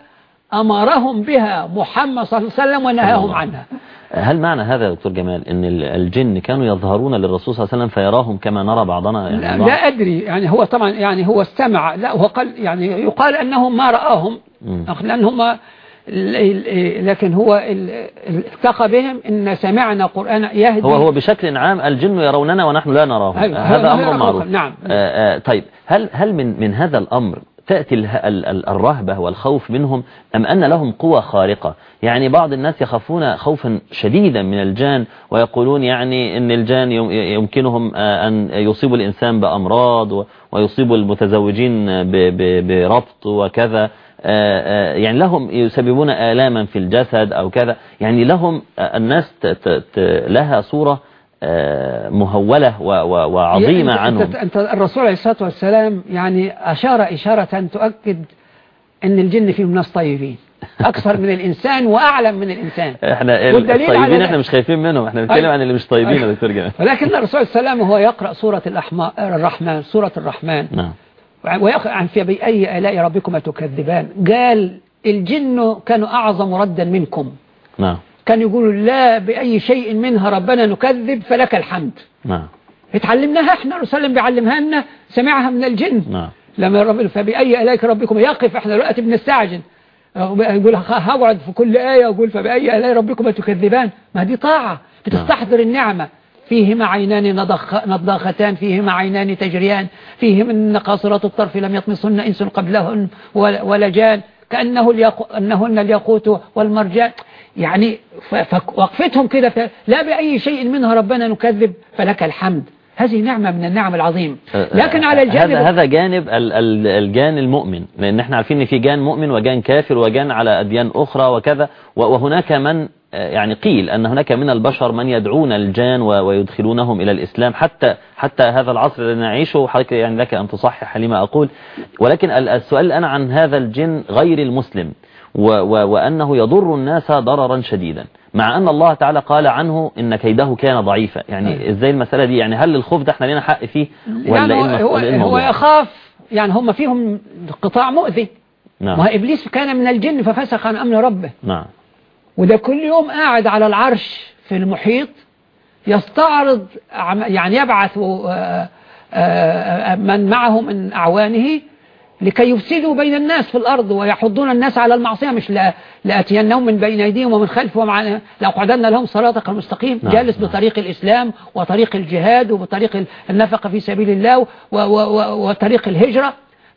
أمرهم بها محمد صلى الله عليه وسلم ونهاهم. عنها. هل معنى هذا يا دكتور جمال؟ أن ال- الجن كانوا يظهرون للرسول صلى الله عليه وسلم فيراهم كما نرى بعضنا؟ لا, يعني بعض؟ لا أدري. يعني هو طبعا يعني هو استمع. لا هو قال يعني يقال أنهم ما رآهم. لأنهم لكن هو ال- ال- التقى بهم إن سمعنا قرآن يهدي. هو هو بشكل عام الجن يروننا ونحن لا نراهم. أيوة، هذا أمر معروف. نعم. آه، آه، طيب. هل هل من من هذا الأمر تأتي الرهبة والخوف منهم أم أن لهم قوة خارقة؟ يعني بعض الناس يخافون خوفا شديدا من الجان ويقولون يعني أن الجان يم- يمكنهم آه، أن يصيبوا الإنسان بأمراض ويصيبوا المتزوجين بربط وكذا. آه، آه، يعني لهم يسببون آلاما في الجسد أو كذا. يعني لهم الناس لها صورة مهولة وعظيمة أنت- عنهم. أنت, الرسول عليه الصلاة والسلام يعني أشار إشارة تؤكد أن الجن فيهم ناس طيبين أكثر من الإنسان وأعلم من الإنسان. إحنا الطيبين إحنا مش خايفين منهم إحنا بنتكلم أيوة. عن اللي مش طيبين يا. دكتور جمال. ولكن الرسول عليه وسلم وهو يقرأ سورة الرحمن سورة الرحمن. نعم. ويقرأ عن في بأي آلاء ربكما تكذبان. قال الجن كانوا أعظم ردا منكم. نعم. كانوا يقولوا لا بأي شيء منها ربنا نكذب فلك الحمد. نعم. اتعلمناها إحنا الرسول بيعلمها لنا سمعها من الجن. نعم. لما رب فبأي آلاء ربكم؟ يقف إحنا دلوقتي بنستعجل يقول هقعد في كل آية أقول فبأي آلاء ربكم تكذبان؟ ما دي طاعة. بتستحضر النعمة. فيهما عينان نضخ نضاختان فيهما عينان تجريان فيهما قاصرات الطرف لم يطمسهن إنس قبلهن ولا جان. كأنه الياقو أنهن الياقوت والمرجان. يعني فوقفتهم كده لا بأي شيء منها ربنا نكذب فلك الحمد. هذه نعمة من النعم العظيم. لكن على الجانب هذا هذا جانب ال- ال- الجان المؤمن. لأن إحنا عارفين إن في جان مؤمن وجان كافر وجان على أديان أخرى وكذا. وهناك من يعني قيل أن هناك من البشر من يدعون الجان ويدخلونهم إلى الإسلام حتى حتى هذا العصر الذي نعيشه. يعني لك أن تصحح لما أقول. ولكن ال- السؤال الآن عن هذا الجن غير المسلم. و و وأنه يضر الناس ضررا شديدا. مع أن الله تعالى قال عنه إن كيده كان ضعيفا. يعني إزاي المسألة دي؟ يعني هل الخوف ده إحنا لنا حق فيه ولا يعني هو, إيه هو يخاف. يعني هم فيهم قطاع مؤذي. نعم. ما إبليس كان من الجن ففسق عن أمر ربه. نعم. وده كل يوم قاعد على العرش في المحيط يستعرض يعني يبعث آه، آه، من معه من أعوانه لكي يفسدوا بين الناس في الأرض ويحضون الناس على المعصية مش لأتينهم من بين أيديهم ومن خلفهم عن لأقعدن لهم صراطك المستقيم نعم، جالس نعم. بطريق الإسلام وطريق الجهاد وبطريق النفقة في سبيل الله وطريق الهجرة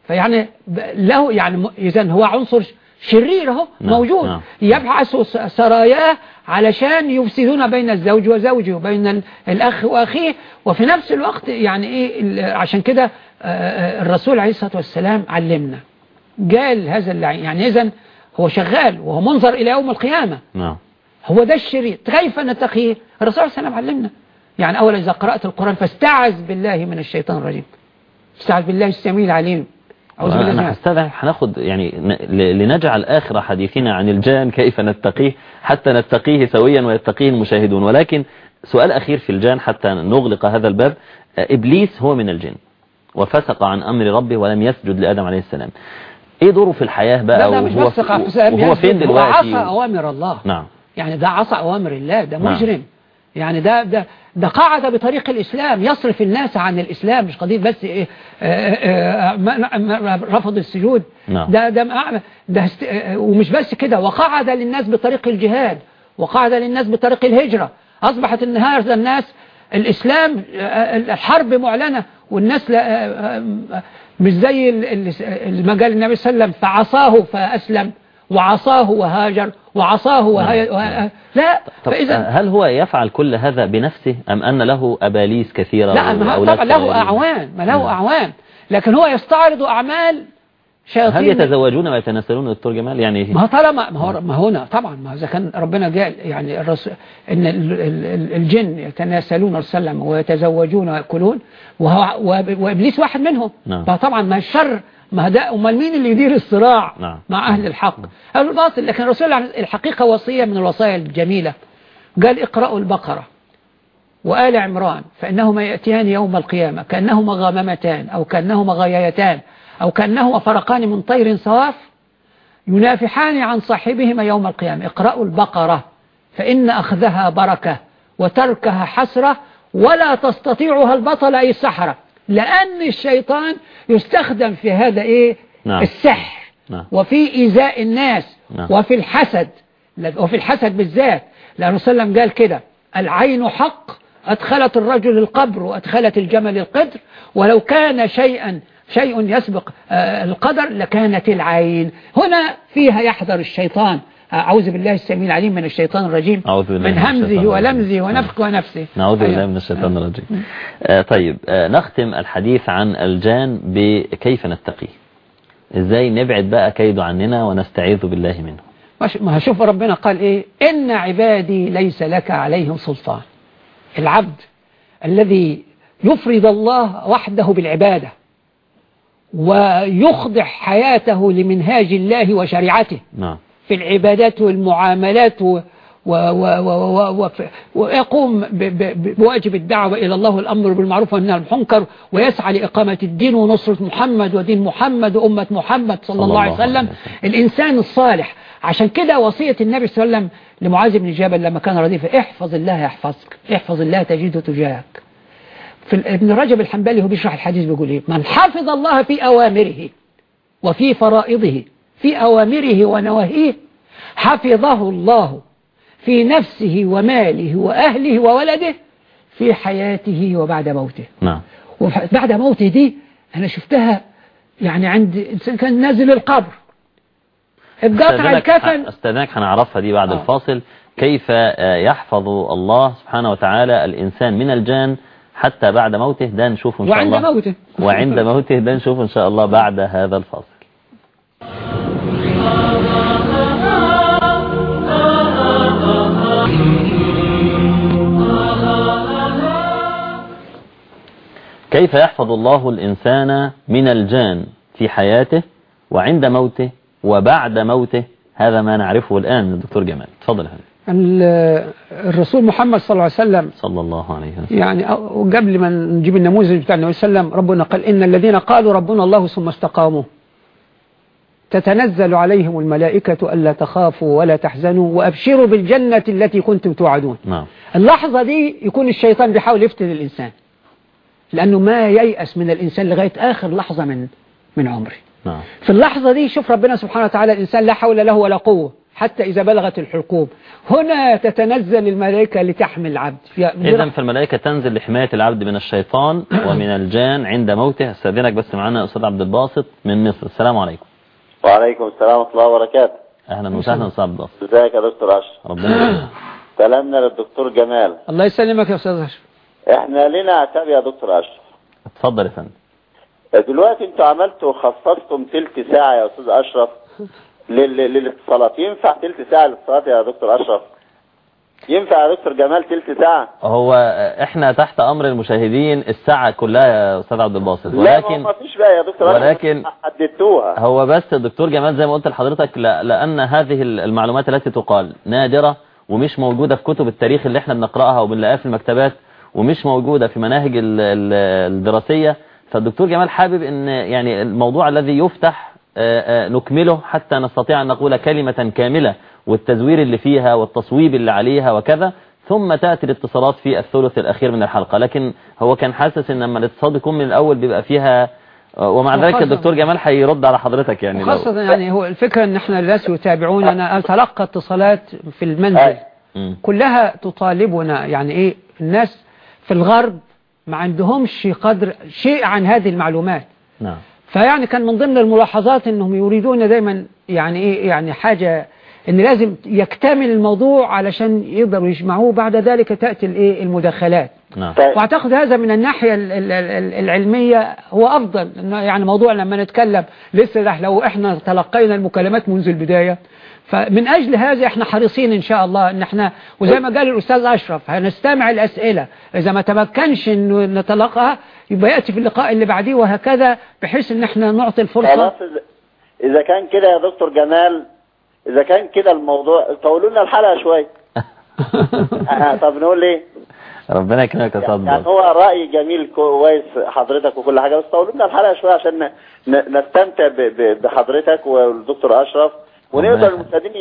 فيعني له يعني إذا هو عنصر شرير اهو نعم، موجود نعم. يبعث س- سراياه علشان يفسدون بين الزوج وزوجه وبين ال- الأخ وأخيه وفي نفس الوقت يعني إيه عشان كده الرسول عليه الصلاة والسلام علمنا. قال هذا اللعين يعني إذن هو شغال وهو منظر إلى يوم القيامة. نعم. هو ده الشريط. كيف نتقيه؟ الرسول عليه وسلم علمنا. يعني أولا إذا قرأت القرآن فاستعذ بالله من الشيطان الرجيم. استعذ بالله السميع العليم. أعوذ بالله أنا من هستاذن هناخد يعني لنجعل آخر حديثنا عن الجان كيف نتقيه حتى نتقيه سويا ويتقيه المشاهدون. ولكن سؤال أخير في الجان حتى نغلق هذا الباب. إبليس هو من الجن. وفسق عن أمر ربه ولم يسجد لآدم عليه السلام. إيه دوره في الحياة بقى؟ لا مش وهو, قاعد وهو فين دلوقتي هو عصى أوامر الله. نعم. يعني ده عصى أوامر الله ده نعم. مجرم. يعني ده ده ده قاعد بطريق الإسلام يصرف الناس عن الإسلام مش قضية بس إيه آه، آه، ما- ما- رفض السجود. نعم. ده ده ده آه، ومش بس كده وقعد للناس بطريق الجهاد وقعد للناس بطريق الهجرة. أصبحت النهاردة الناس الإسلام آه، الحرب معلنة. والناس لا آه، آه، مش زي ال- ال- المجال النبي صلى الله عليه وسلم فعصاه فأسلم وعصاه وهاجر وعصاه وهاجر نعم. لا فإذا آه، هل هو يفعل كل هذا بنفسه أم أن له أباليس كثيرة لا طبعا له؟ أعوان ما له نعم. أعوان لكن هو يستعرض أعمال هل يتزوجون ويتناسلون دكتور جمال؟ يعني ما طالما ما هو ما هنا طبعا ما إذا كان ربنا قال يعني الرسول إن ال- ال- ال- الجن يتناسلون وسلم ويتزوجون ويأكلون وهو وإبليس واحد منهم. نعم. فطبعا ما الشر ما ده أمال مين اللي يدير الصراع نعم. مع أهل الحق؟ أهل الباطل. لكن الرسول الحقيقة وصية من الوصايا الجميلة. قال اقرأوا البقرة وآل عمران فإنهما يأتيان يوم القيامة كأنهما غاممتان أو كأنهما غيايتان أو كأنهما فرقان من طير صواف ينافحان عن صاحبهما يوم القيامة اقرأوا البقرة فإن أخذها بركة وتركها حسرة ولا تستطيعها البطل أي السحرة لأن الشيطان يستخدم في هذا إيه نعم. السحر نعم. وفي إيذاء الناس نعم. وفي الحسد وفي الحسد بالذات لأن صلى الله عليه وسلم قال كده العين حق أدخلت الرجل القبر وأدخلت الجمل القدر ولو كان شيئا شيء يسبق آه، القدر لكانت العين. هنا فيها يحذر الشيطان. آه، أعوذ بالله السميع العليم من الشيطان الرجيم. أعوذ بالله من همزه. ولمزه ونفخه ونفسه. نعوذ بالله أيوة. من الشيطان الرجيم. آه طيب نختم الحديث عن الجان بكيف نتقيه إزاي نبعد بقى كيده عننا ونستعيذ بالله منه. ما هشوف ربنا قال إيه؟ إن عبادي ليس لك عليهم سلطان. العبد الذي يفرد الله وحده بالعبادة ويخضع حياته لمنهاج الله وشريعته. نعم. في العبادات والمعاملات و و و و ويقوم بواجب الدعوة إلى الله والأمر بالمعروف والنهي عن المنكر ويسعى لإقامة الدين ونصرة محمد ودين محمد وأمة محمد صلى, الله عليه الله عليه وسلم. الإنسان الصالح. عشان كده وصية النبي صلى الله عليه وسلم لمعاذ بن جبل لما كان رديفا احفظ الله يحفظك احفظ الله تجده تجاهك. في ابن رجب الحنبلي هو بيشرح الحديث بيقول إيه؟ من حفظ الله في أوامره وفي فرائضه في أوامره ونواهيه حفظه الله في نفسه وماله وأهله وولده في حياته وبعد موته. نعم. وبعد موته دي أنا شفتها يعني عند إنسان كان نازل القبر. اتقطع أستاذنك الكفن. أستاذنك هنعرفها دي بعد آه. الفاصل. كيف آه، يحفظ الله سبحانه وتعالى الإنسان من الجان حتى بعد موته ده نشوفه إن شاء وعند الله. موته. وعند موته ده نشوفه إن شاء الله بعد هذا الفاصل كيف يحفظ الله الإنسان من الجان في حياته وعند موته وبعد موته؟ هذا ما نعرفه الآن من الدكتور جمال. تفضل يا فندم. ال- الرسول محمد صلى الله عليه وسلم صلى الله عليه وسلم. يعني قبل ما نجيب النموذج بتاع النبي صلى الله عليه وسلم ربنا قال إن الذين قالوا ربنا الله ثم استقاموا. تتنزل عليهم الملائكة ألا تخافوا ولا تحزنوا وأبشروا بالجنة التي كنتم توعدون. نعم. اللحظة دي يكون الشيطان بيحاول يفتن الإنسان لأنه ما ييأس من الإنسان لغاية آخر لحظة من من عمره. نعم. في اللحظة دي شوف ربنا سبحانه وتعالى الإنسان لا حول له ولا قوة. حتى إذا بلغت الحلقوم هنا تتنزل الملائكة لتحمل العبد. في إذا فالملائكة تنزل لحماية العبد من الشيطان ومن الجان عند موته. أستاذنك بس معنا أستاذ عبد الباسط من مصر. السلام عليكم. وعليكم السلام ورحمة الله وبركاته. أهلا وسهلا أستاذ عبد الباسط. إزيك يا دكتور أشرف؟ ربنا يخليك. سلامنا للدكتور جمال. الله يسلمك يا أستاذ أشرف. إحنا لنا عتاب يا دكتور أشرف. اتفضل يا فندم. دلوقتي أنتوا عملتوا خصصتم تلت ساعة يا أستاذ أشرف. للاتصالات. ينفع تلت ساعة للاتصالات يا دكتور أشرف؟ ينفع يا دكتور جمال تلت ساعة؟ هو إحنا تحت أمر المشاهدين الساعة كلها يا أستاذ عبد الباسط. لا ولكن ما فيش بقى يا دكتور. ولكن- حددتوها. هو بس الدكتور جمال زي ما قلت لحضرتك لا- لأن هذه المعلومات التي تقال نادرة ومش موجودة في كتب التاريخ اللي إحنا بنقرأها وبنلاقيها في المكتبات ومش موجودة في مناهج ال- ال- الدراسية. فالدكتور جمال حابب إن يعني الموضوع الذي يفتح نكمله حتى نستطيع أن نقول كلمة كاملة والتزوير اللي فيها والتصويب اللي عليها وكذا ثم تأتي الاتصالات في الثلث الأخير من الحلقة. لكن هو كان حاسس إن لما الاتصال بيكون من الأول بيبقى فيها ومع ذلك الدكتور جمال هيرد على حضرتك يعني لو خاصة يعني هو الفكرة إن إحنا الناس يتابعون أنا أتلقى اتصالات في المنزل. مم. كلها تطالبنا. يعني إيه؟ الناس في الغرب ما عندهمش قدر شيء عن هذه المعلومات. نعم. فيعني كان من ضمن الملاحظات إنهم يريدون دايما يعني إيه يعني حاجة إن لازم يكتمل الموضوع علشان يقدروا يجمعوه. بعد ذلك تأتي الإيه المداخلات. نعم. واعتقد هذا من الناحية ال- ال- ال- العلمية هو إنه يعني موضوع لما نتكلم لسه لو إحنا تلقينا المكالمات منذ البداية فمن أجل هذا إحنا حريصين إن شاء الله إن إحنا وزي ما قال الأستاذ أشرف هنستمع الأسئلة. إذا ما تمكنش إنه نتلقاها يبقى يأتي في اللقاء اللي بعديه وهكذا بحيث إن إحنا نعطي الفرصة. خلاص إذا- إذا كان كده يا دكتور جمال إذا كان كده الموضوع طولوا لنا الحلقة شوية آه، طب نقول إيه؟ ربنا يكرمك يا يعني صدق هو رأي جميل كويس حضرتك وكل حاجة بس طولوا لنا الحلقة شوية عشان ن- ن- نستمتع ب- ب- بحضرتك والدكتور أشرف. ونقدر المشاهدين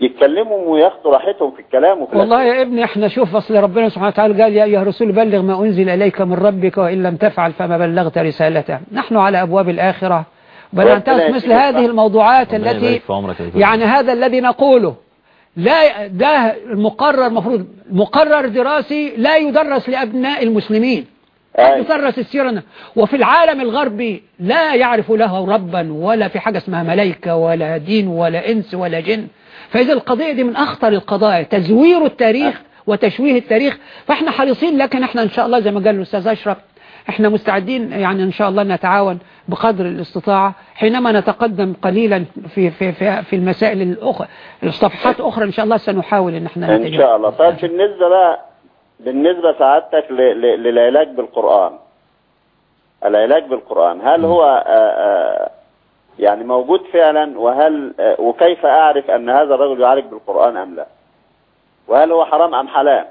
يتكلموا وياخدوا راحتهم في الكلام وفي والله. يا ابني إحنا شوف أصل ربنا سبحانه وتعالى قال يا أيها الرسول بلغ ما أنزل إليك من ربك وإن لم تفعل فما بلغت رسالته نحن على أبواب الآخرة بننتهز مثل. هذه الموضوعات التي. يعني هذا الذي نقوله لا ده المقرر المفروض مقرر دراسي لا يدرس لأبناء المسلمين يدرس السيرة وفي العالم الغربي لا يعرف له ربا ولا في حاجة اسمها ملائكة ولا دين ولا إنس ولا جن. فإذا القضية دي من أخطر القضايا تزوير التاريخ وتشويه التاريخ. فإحنا حريصين لكن إحنا إن شاء الله زي ما قال الأستاذ أشرف إحنا مستعدين يعني إن شاء الله نتعاون بقدر الاستطاعة. حينما نتقدم قليلا في في في, في المسائل الأخرى الصفحات أخرى إن شاء الله سنحاول إن إحنا إن. شاء الله. طيب بالنسبة بقى بالنسبة سعادتك ل- ل- للعلاج بالقرآن. العلاج بالقرآن. هل هو آه، آه، يعني موجود فعلا؟ وهل آه، وكيف أعرف أن هذا الرجل يعالج بالقرآن أم لا؟ وهل هو حرام أم حلال؟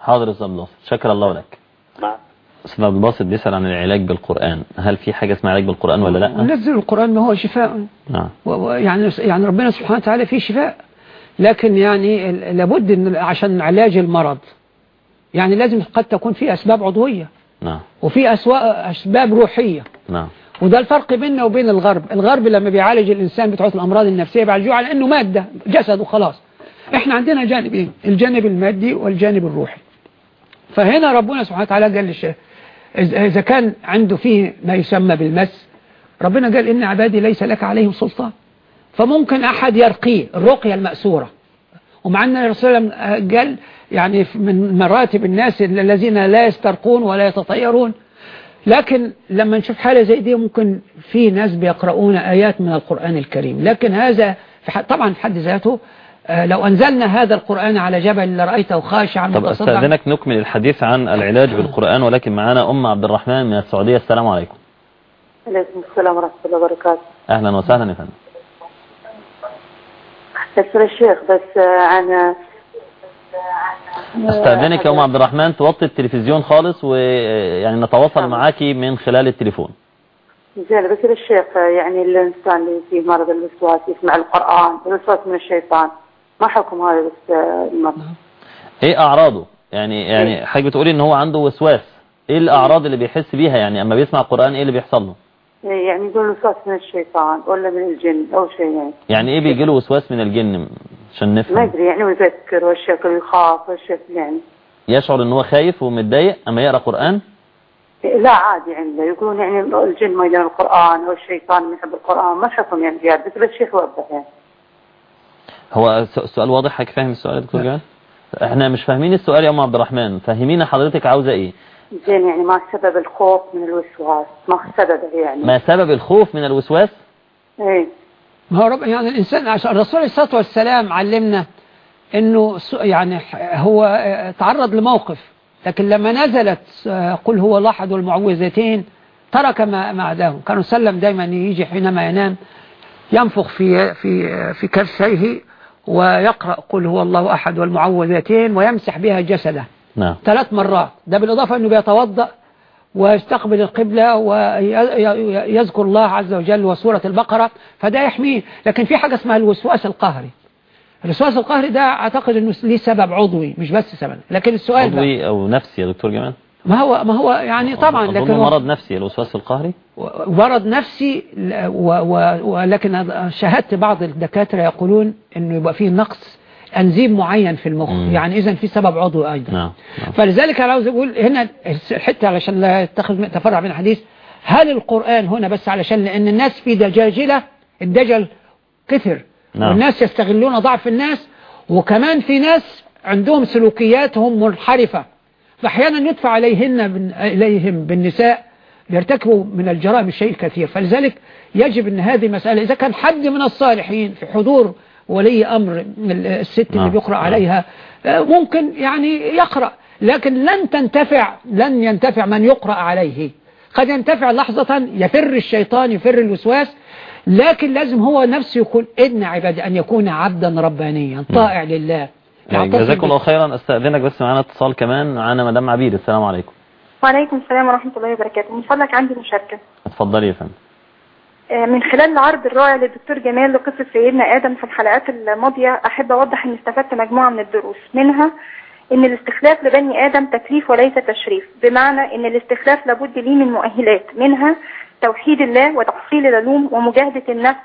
حاضر يا أستاذ عبد الباسط. شكر الله لك. مع أستاذ عبد الباسط بيسأل عن العلاج بالقرآن. هل في حاجة اسمها علاج بالقرآن ولا لأ؟ نزل القرآن ما هو شفاء. نعم. يعني يعني ربنا سبحانه وتعالى فيه شفاء. لكن يعني لابد إن عشان علاج المرض. يعني لازم قد تكون في أسباب عضوية. نعم. وفي أسباب روحية. نعم. وده الفرق بيننا وبين الغرب. الغرب لما بيعالج الإنسان بتوع الأمراض النفسية بيعالجوه على إنه مادة جسد وخلاص. إحنا عندنا جانبين الجانب المادي والجانب الروحي. فهنا ربنا سبحانه وتعالى قال للشيخ إذ- إذا كان عنده فيه ما يسمى بالمس ربنا قال إن عبادي ليس لك عليهم سلطان. فممكن أحد يرقيه الرقية المأسورة. ومع أن الرسول صلى الله عليه وسلم قال يعني من مراتب الناس الذين لا يسترقون ولا يتطيرون لكن لما نشوف حالة زي دي ممكن في ناس بيقرؤون آيات من القرآن الكريم. لكن هذا طبعا في حد ذاته آه، لو أنزلنا هذا القرآن على جبل لرأيته خاشعا طب أستاذنك نكمل الحديث عن العلاج بالقرآن ولكن معانا أم عبد الرحمن من السعودية. السلام عليكم. عليكم السلام ورحمة الله وبركاته. أهلا وسهلا يا فندم. أسأل الشيخ بس آه، عن أستأذنك يا أم عبد الرحمن توطي التلفزيون خالص ويعني نتواصل نعم. معاكي من خلال التليفون. زين بسأل الشيخ آه، يعني الإنسان اللي فيه مرض الوسواس يسمع القرآن الوسواس من الشيطان. ما حكم هذا بس آه، المرض؟ إيه أعراضه؟ يعني يعني حاجة بتقولي إن هو عنده وسواس. إيه الأعراض اللي بيحس بيها يعني؟ أما بيسمع قرآن إيه اللي بيحصل له؟ يعني يقول الوسواس من الشيطان ولا من الجن أو شيء يعني. يعني إيه بيجي له وسواس من الجن عشان ما نفهم أدري يعني ويفكر والشكل يخاف والشكل يعني. يشعر إن هو خايف ومتضايق أما يقرأ قرآن؟ لا عادي عنده. يقولون يعني الجن ما يدرون القرآن أو الشيطان ما يحب القرآن ما حكم يعني زيادة بس الشيخ يوضح يعني. هو الس- السؤال واضح حضرتك فاهم السؤال يا دكتور جمال إحنا مش فاهمين السؤال يا أم عبد الرحمن فهمينا حضرتك عاوزة إيه؟ زين يعني ما سبب الخوف من الوسواس ما سببه يعني. ما سبب الخوف من الوسواس؟ إيه. ما هو رب يعني الإنسان عشان الرسول عليه الصلاة والسلام علمنا أنه يعني هو آه، تعرض لموقف لكن لما نزلت آه، قل هو الله أحد والمعوذتين ترك ما ما عداه. كان سلم دايما يجي حينما ينام ينفخ في في في كفيه ويقرأ قل هو الله أحد والمعوذتين ويمسح بها جسده. نعم. ثلاث مرات. ده بالإضافة أنه بيتوضأ ويستقبل القبلة ويذكر الله عز وجل وسورة البقرة فده يحميه. لكن في حاجة اسمها الوسواس القهري. الوسواس القهري ده أعتقد أنه ليه سبب عضوي مش بس سبب. لكن السؤال بقى. عضوي أو نفسي يا دكتور جمال؟ ما هو ما هو يعني طبعا لكن مرض نفسي الوسواس القهري. مرض نفسي ولكن شاهدت بعض الدكاترة يقولون إنه يبقى فيه نقص أنزيم معين في المخ مم. يعني اذا في سبب عضوي أيضا نعم نعم. فلذلك أنا عاوز أقول هنا الحتة علشان لا يتخذ تفرع من الحديث هل القرآن هنا بس علشان لأن الناس في دجاجلة الدجل كثر نعم. والناس يستغلون ضعف الناس وكمان في ناس عندهم سلوكياتهم منحرفة فأحيانا يدفع عليهن بن إليهم بالنساء يرتكبوا من الجرائم شيء كثير فلذلك يجب أن هذه مسألة إذا كان حد من الصالحين في حضور ولي أمر الست اللي نعم. بيقرأ نعم. عليها ممكن يعني يقرأ لكن لن تنتفع لن ينتفع من يقرأ عليه. قد ينتفع لحظة يفر الشيطان يفر الوسواس لكن لازم هو نفسه يكون إن عبادي أن يكون عبدا ربانيا طائع لله. يعتصم جزاكم الله خيرا. أستأذنك بس معانا اتصال كمان معانا مدام عبير السلام عليكم. وعليكم السلام ورحمة الله وبركاته. من فضلك عندي مشاركة. اتفضلي يا فندم. من خلال العرض الرائع للدكتور جمال لقصة سيدنا آدم في الحلقات الماضية أحب أوضح أن استفدت مجموعة من الدروس. منها أن الاستخلاف لبني آدم تكليف وليس تشريف بمعنى أن الاستخلاف لابد ليه من مؤهلات. منها توحيد الله وتحصيل العلوم ومجاهدة النفس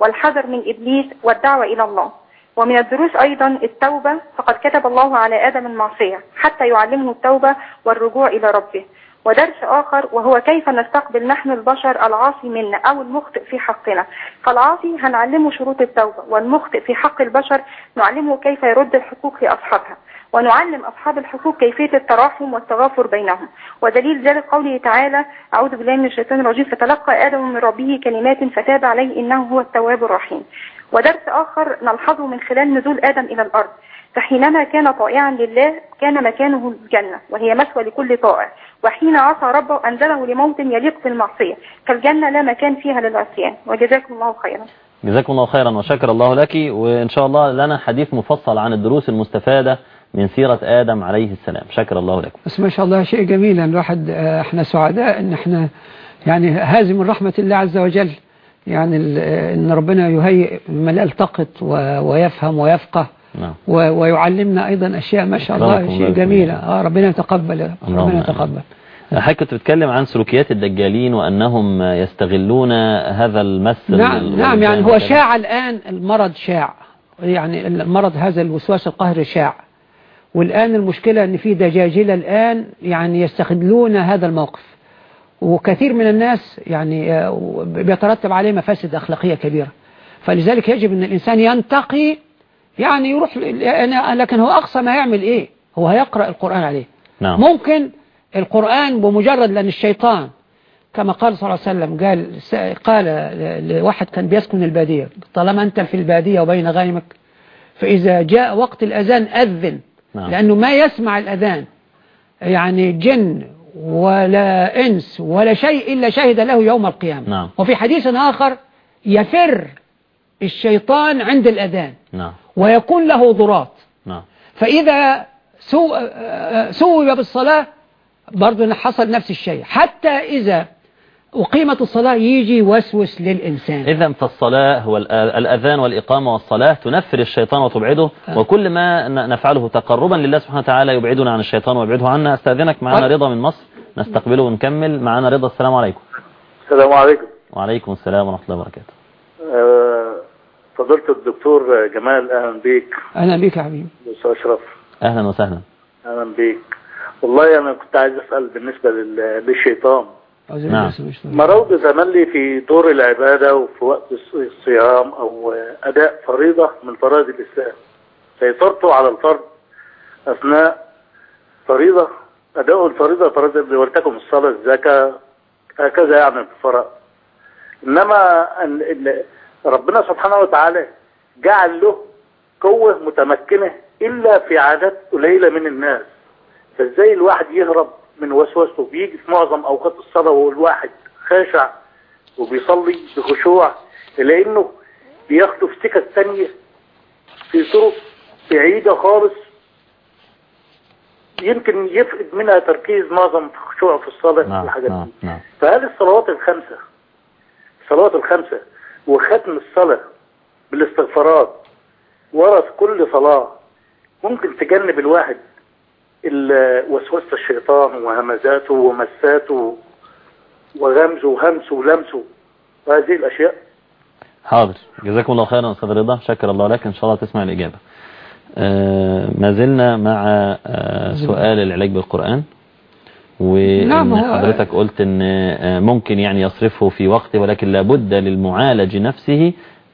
والحذر من إبليس والدعوة إلى الله. ومن الدروس أيضا التوبة فقد كتب الله على آدم المعصية حتى يعلمه التوبة والرجوع إلى ربه. ودرس آخر وهو كيف نستقبل نحن البشر العاصي منا أو المخطئ في حقنا. فالعاصي هنعلمه شروط التوبة والمخطئ في حق البشر نعلمه كيف يرد الحقوق لأصحابها ونعلم أصحاب الحقوق كيفية التراحم والتغافر بينهم. ودليل ذلك قوله تعالى أعوذ بالله من الشيطان الرجيم فتلقى آدم من ربه كلمات فتاب عليه إنه هو التواب الرحيم. ودرس آخر نلحظه من خلال نزول آدم إلى الأرض. فحينما كان طائعا لله كان مكانه الجنة وهي مثوى لكل طائع. وحين عصى ربه أنزله لموت يليق بالمعصية فالجنة لا مكان فيها للعصيان. وجزاكم الله خيرا. جزاكم الله خيرا وشكر الله لك. وإن شاء الله لنا حديث مفصل عن الدروس المستفادة من سيرة آدم عليه السلام. شكر الله لكم بس ما شاء الله شيء جميل. الواحد آه، إحنا سعداء إن إحنا يعني هذه من رحمة الله عز وجل. يعني آه، إن ربنا يهيئ من يلتقط ويفهم ويفقه. نعم. ويعلمنا أيضا أشياء ما شاء الله شيء جميلة. آه ربنا يتقبل ربنا. يتقبل. حضرتك كنت بتتكلم عن سلوكيات الدجالين وأنهم يستغلون هذا المس نعم نعم يعني هو شاع الآن المرض شاع. يعني المرض هذا الوسواس القهري شاع. والآن المشكلة أن في دجاجلة الآن يعني يستغلون هذا الموقف. وكثير من الناس يعني آه، بيترتب عليه مفاسد أخلاقية كبيرة. فلذلك يجب أن الإنسان ينتقي يعني يروح أنا- لكن هو أقصى ما يعمل إيه هو هيقرأ القرآن عليه نعم ممكن القرآن بمجرد لأن الشيطان كما قال صلى الله عليه وسلم قال قال لواحد كان بيسكن البادية طالما أنت في البادية وبين غيمك فإذا جاء وقت الأذان أذن نعم. لأنه ما يسمع الأذان يعني جن ولا إنس ولا شيء إلا شهد له يوم القيامة نعم. وفي حديث آخر يفر الشيطان عند الأذان. نعم. ويكون له ضراط. نعم. فإذا سو سوي بالصلاة برضو حصل نفس الشيء. حتى إذا أقيمت الصلاة يجي يوسوس للإنسان. إذا فالصلاة هو الأ- الأذان والإقامة والصلاة تنفر الشيطان وتبعده آه. وكل ما نفعله تقربا لله سبحانه وتعالى يبعدنا عن الشيطان ويبعده عنا. أستاذنك معنا طيب. رضا من مصر. نستقبله ونكمل. معنا رضا السلام عليكم. السلام عليكم. وعليكم السلام ورحمة الله وبركاته. آه، فضيلة الدكتور جمال أهلا بيك. أهلا بك يا حبيبي. أستاذ أشرف. أهلا وسهلا. أهلا بيك. والله أنا كنت عايز أسأل بالنسبة لل- للشيطان. نعم. مرض زملي في دور العبادة وفي وقت الص- الصيام أو أداء فريضة من فرائض الإسلام. سيطرته على الفرد أثناء فريضة أداء الفريضة فريضة ولتكن الصلاة الزكاة هكذا يعني في الفرائض. إنما ال- ال- ربنا سبحانه وتعالى جعل له قوة متمكنة إلا في عادات قليلة من الناس. فإزاي الواحد يهرب من وسوسته؟ بيجي في معظم أوقات الصلاة والواحد خاشع وبيصلي بخشوع لأنه بياخده في سكك تانية في طرق بعيدة خالص. يمكن يفقد منها تركيز معظم خشوعه في الصلاة نعم والحاجات نعم دي. نعم. فهل الصلوات الخمسة الصلوات الخمسة وختم الصلاة بالاستغفارات ورا كل صلاة ممكن تجنب الواحد ال- وسوسة الشيطان وهمزاته ومساته وغمزه وهمسه ولمسه. وهذه الأشياء. حاضر. جزاكم الله خيرا أستاذ رضا. شكر الله لك. إن شاء الله تسمع الإجابة. آه ما زلنا مع آه سؤال العلاج بالقرآن. وإن نعم، هو- حضرتك قلت إن آه ممكن يعني يصرفه في وقته ولكن لابد للمعالج نفسه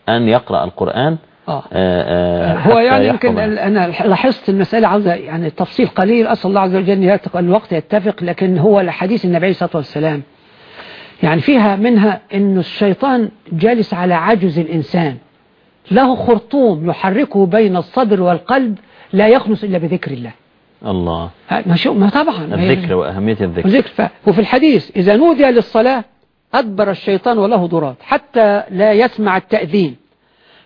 أن يقرأ القرآن آه. آه، هو حتى يعني يمكن أنا لاحظت المسألة عاوزة يعني تفصيل قليل أسأل الله عز وجل يتق- الوقت يتفق لكن هو الحديث النبي عليه الصلاة والسلام يعني فيها منها أن الشيطان جالس على عجز الإنسان. له خرطوم يحركه بين الصدر والقلب لا يخلص إلا بذكر الله. الله. ما شو ما طبعا الذكر وأهمية الذكر. الذكر. وفي الحديث إذا نودي للصلاة أدبر الشيطان وله ضرات حتى لا يسمع التأذين.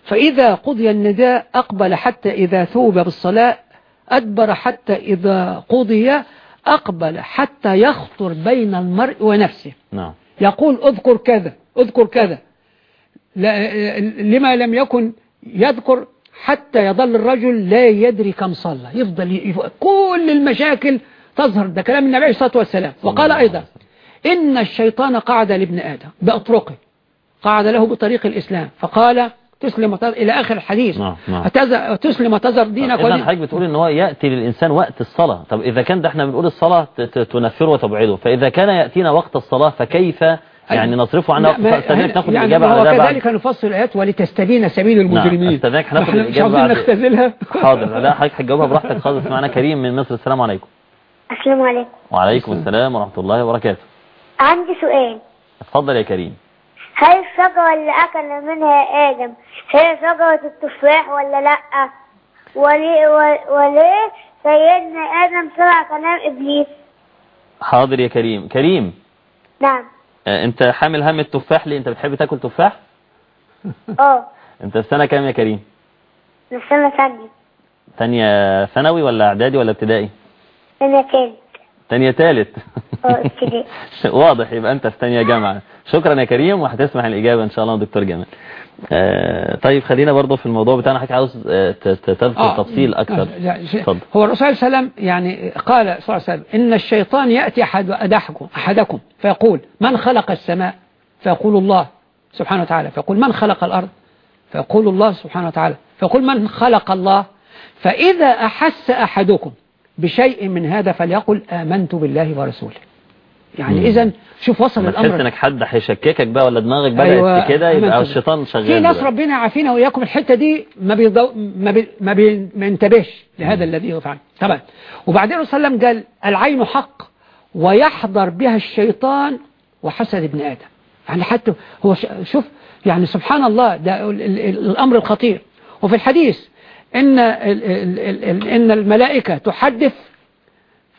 فإذا قضي النداء أقبل حتى إذا ثوب بالصلاة أدبر حتى إذا قضي أقبل حتى يخطر بين المرء ونفسه. نعم. يقول أذكر كذا أذكر كذا. لما لم يكن يذكر حتى يظل الرجل لا يدري كم صلى. يفضل ي- كل المشاكل تظهر. ده كلام النبي عليه الصلاة والسلام. وقال أيضا إن الشيطان قعد لابن آدم بأطرقه قعد له بطريق الإسلام. فقال تسلم وتذر إلى آخر الحديث. نعم، نعم. تسلم وتذر دينك إذا ودين حضرتك بتقول إن هو يأتي للإنسان وقت الصلاة. طب إذا كان ده إحنا بنقول الصلاة تنفره وتبعده. فإذا كان يأتينا وقت الصلاة فكيف يعني نصرفه عن لا، استاذنك ناخد يعني الإجابة هو على ده بعد كذلك نفصل الآيات ولتستبين سبيل المجرمين. هناخد إحنا مش الإجابة عاوزين بعد- نختزلها. حاضر لا حضرتك هتجاوبها براحتك. خالص معانا كريم من مصر. السلام عليكم. السلام عليكم. وعليكم السلام ورحمة الله وبركاته. عندي سؤال. اتفضل يا كريم. هل الشجرة اللي أكل منها آدم هي شجرة التفاح ولا لأ؟ وليه, وليه سيدنا آدم سمع كلام إبليس؟ حاضر يا كريم. كريم. نعم. انت حامل هم التفاح ليه؟ انت بتحب تاكل تفاح؟ آه. انت في سنة كام يا كريم؟ من السنة ثانية تانية ثانوي ولا اعدادي ولا ابتدائي؟ تانية تالت. آه ابتدائي واضح يبقى انت في تانية جامعة. شكرا يا كريم وهتسمع الإجابة إن شاء الله دكتور جمال. آه طيب خلينا برضه في الموضوع بتاعنا. حضرتك عاوز آه، تذكر آه. تفصيل أكثر. آه، شيء- اتفضل. هو الرسول صلى الله عليه وسلم يعني قال صلى الله عليه وسلم إن الشيطان يأتي أحد أحدكم, أحدكم فيقول من خلق السماء؟ فيقول الله سبحانه وتعالى. فيقول من خلق الأرض؟ فيقول الله سبحانه وتعالى. فيقول من خلق الله؟ فإذا أحس أحدكم بشيء من هذا فليقل آمنت بالله ورسوله. يعني. إذا شوف وصل لما تحس إنك حد هيشككك بقى ولا دماغك بدأت أيوة، كده يبقى. الشيطان شغال في ناس. ربنا يعافينا وإياكم الحتة دي ما بيضو ما بي ما, بي ما ينتبهش لهذا الذي يفعل طبعا وبعدين الرسول صلى الله عليه وسلم قال العين حق ويحضر بها الشيطان وحسد ابن آدم يعني حتى هو ش- شوف يعني سبحان الله ده ال- ال- ال- الأمر الخطير وفي الحديث إن ال- ال- ال- ال- إن الملائكة تحدث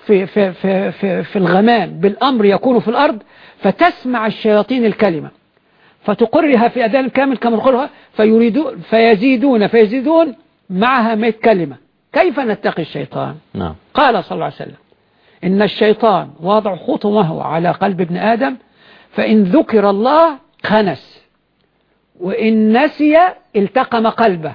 في في في في, في الغمام بالأمر يكون في الأرض فتسمع الشياطين الكلمة فتقرها في أذان كامل كما تقرها فيريدون فيزيدون فيزيدون معها 100 كلمة. كيف نتقي الشيطان؟ نعم. قال صلى الله عليه وسلم إن الشيطان واضع خطمه على قلب ابن آدم فإن ذكر الله خنس وإن نسي التقم قلبه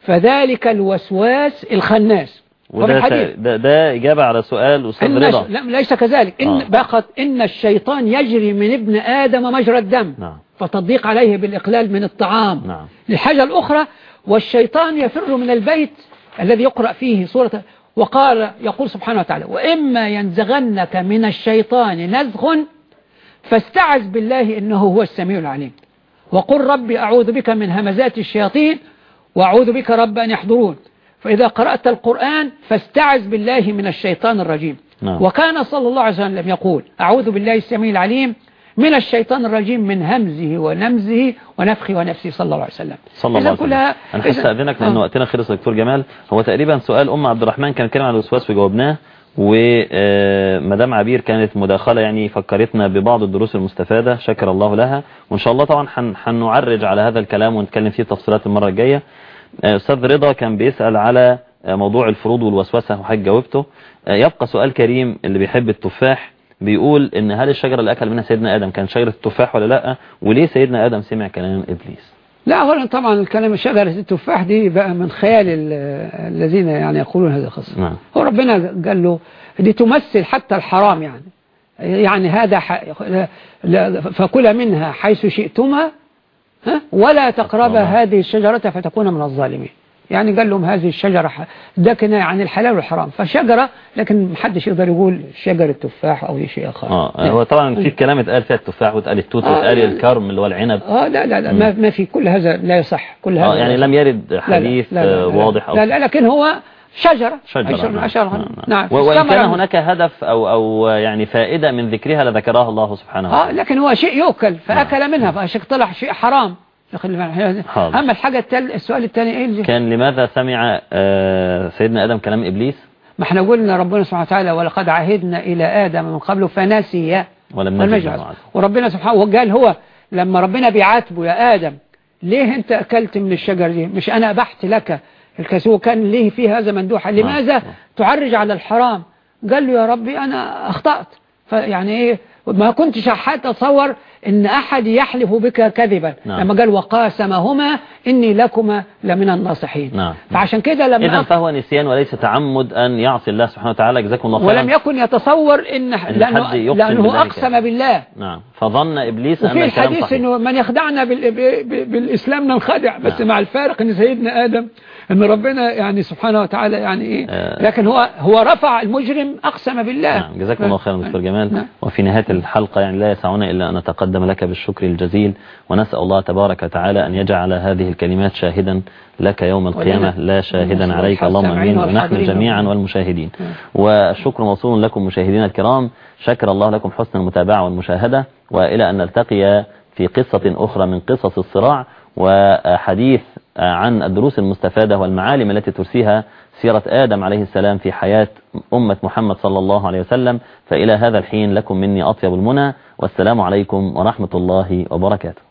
فذلك الوسواس الخناس. وده ده, ده إجابة على سؤال أستاذ رضا. لا ليس كذلك. إن آه. بقت إن الشيطان يجري من ابن آدم مجرى الدم. نعم. فتضيق عليه بالإقلال من الطعام. نعم. الحاجة الأخرى والشيطان يفر من البيت الذي يقرأ فيه سورة وقال يقول سبحانه وتعالى وإما ينزغنك من الشيطان نزغ فاستعذ بالله إنه هو السميع العليم. وقل ربي أعوذ بك من همزات الشياطين وأعوذ بك رب أن يحضرون. فإذا قرأت القرآن فاستعذ بالله من الشيطان الرجيم. نعم. وكان صلى الله عليه وسلم يقول أعوذ بالله السميع العليم من الشيطان الرجيم من همزه ونمزه ونفخه ونفسه. صلى الله عليه وسلم. صلى الله عليه وسلم. أنا إذا- هستأذنك لأن آه. وقتنا خلص دكتور جمال. هو تقريبا سؤال أم عبد الرحمن كان كلام عن الوسواس وجاوبناه ومدام عبير كانت مداخلة يعني فكرتنا ببعض الدروس المستفادة. شكر الله لها. وإن شاء الله طبعا حن- حنعرج على هذا الكلام ونتكلم فيه تفصيلات المرة الجاية. آه، أستاذ رضا كان بيسأل على موضوع الفروض والوسوسة وحاجة جاوبته. يبقى سؤال كريم اللي بيحب التفاح. بيقول إن هل الشجرة اللي أكل منها سيدنا آدم كان شجرة التفاح ولا لأ؟ وليه سيدنا آدم سمع كلام إبليس؟ لا أولا طبعا الكلام شجرة التفاح دي بقى من خيال ال- الذين يعني يقولون هذه القصة. نعم. هو ربنا قال له دي تمثل حتى الحرام يعني. يعني هذا ح... فكل منها حيث شئتما ها؟ ولا تقربا تقربا. هذه الشجرة فتكون من الظالمين. يعني قال لهم هذه الشجرة ده كناية عن الحلال والحرام. فشجرة لكن محدش يقدر يقول شجرة تفاح أو شيء آخر. آه هو طبعا في كلام اتقال فيها التفاح واتقال التوت آه، واتقال لا. الكرم اللي هو العنب. آه لا لا لا ما, ما في كل هذا لا يصح. كل هذا آه يعني لم يرد لا لا حديث لا لا آه، لا واضح لا لا لكن هو شجرة. شجرة نعم. شجرة نعم. نعم. و- وإن كان هناك هدف أو أو يعني فائدة من ذكرها لذكرها الله سبحانه آه وتعالى. لكن هو شيء يؤكل فأكل منها فعشان طلع شيء حرام. أما الحاجة التال... السؤال الثاني إيه؟ اللي- كان لماذا سمع آه، سيدنا آدم كلام إبليس؟ ما إحنا قلنا ربنا سبحانه وتعالى ولقد عهدنا إلى آدم من قبل فنسي ولم نجد. وربنا سبحانه وقال هو لما ربنا بيعاتبه يا آدم ليه أنت أكلت من الشجر دي؟ مش أنا أبحت لك الكسوة كان ليه فيه هذا مندوحة لماذا نعم. تعرج على الحرام؟ قال له يا ربي أنا أخطأت. فيعني إيه ما كنتش حتى أتصور إن أحد يحلف بك كذبا. نعم. لما قال وقاسمهما إني لكما لمن الناصحين. نعم. فعشان كده لما إذا فهو نسيان وليس تعمد أن يعصي الله سبحانه وتعالى. جزاكم الله خيرا. ولم يكن يتصور إن لأنه, حد يقسم لأنه بالله أقسم. بالله. نعم. فظن إبليس أن وفي الكلام الحديث صحيح. إنه من يخدعنا بال... ب... ب... بالإسلام ننخدع بس نعم. مع الفارق إن سيدنا آدم إن ربنا يعني سبحانه وتعالى يعني إيه آه. لكن هو هو رفع المجرم أقسم بالله نعم جزاكم الله خيرا دكتور جمال نعم. وفي نهاية الحلقة يعني لا يسعنا إلا أن نتقدم لك بالشكر الجزيل ونسأل الله تبارك وتعالى أن يجعل هذه الكلمات شاهدا لك يوم القيامة. لا شاهدا عليك اللهم أمين ونحن. جميعا والمشاهدين والشكر موصول لكم مشاهدينا الكرام شكر الله لكم حسن المتابعة والمشاهدة وإلى أن نلتقي في قصة أخرى من قصص الصراع وحديث عن الدروس المستفادة والمعالم التي ترسيها سيرة آدم عليه السلام في حياة أمة محمد صلى الله عليه وسلم. فإلى هذا الحين لكم مني أطيب المنى والسلام عليكم ورحمة الله وبركاته.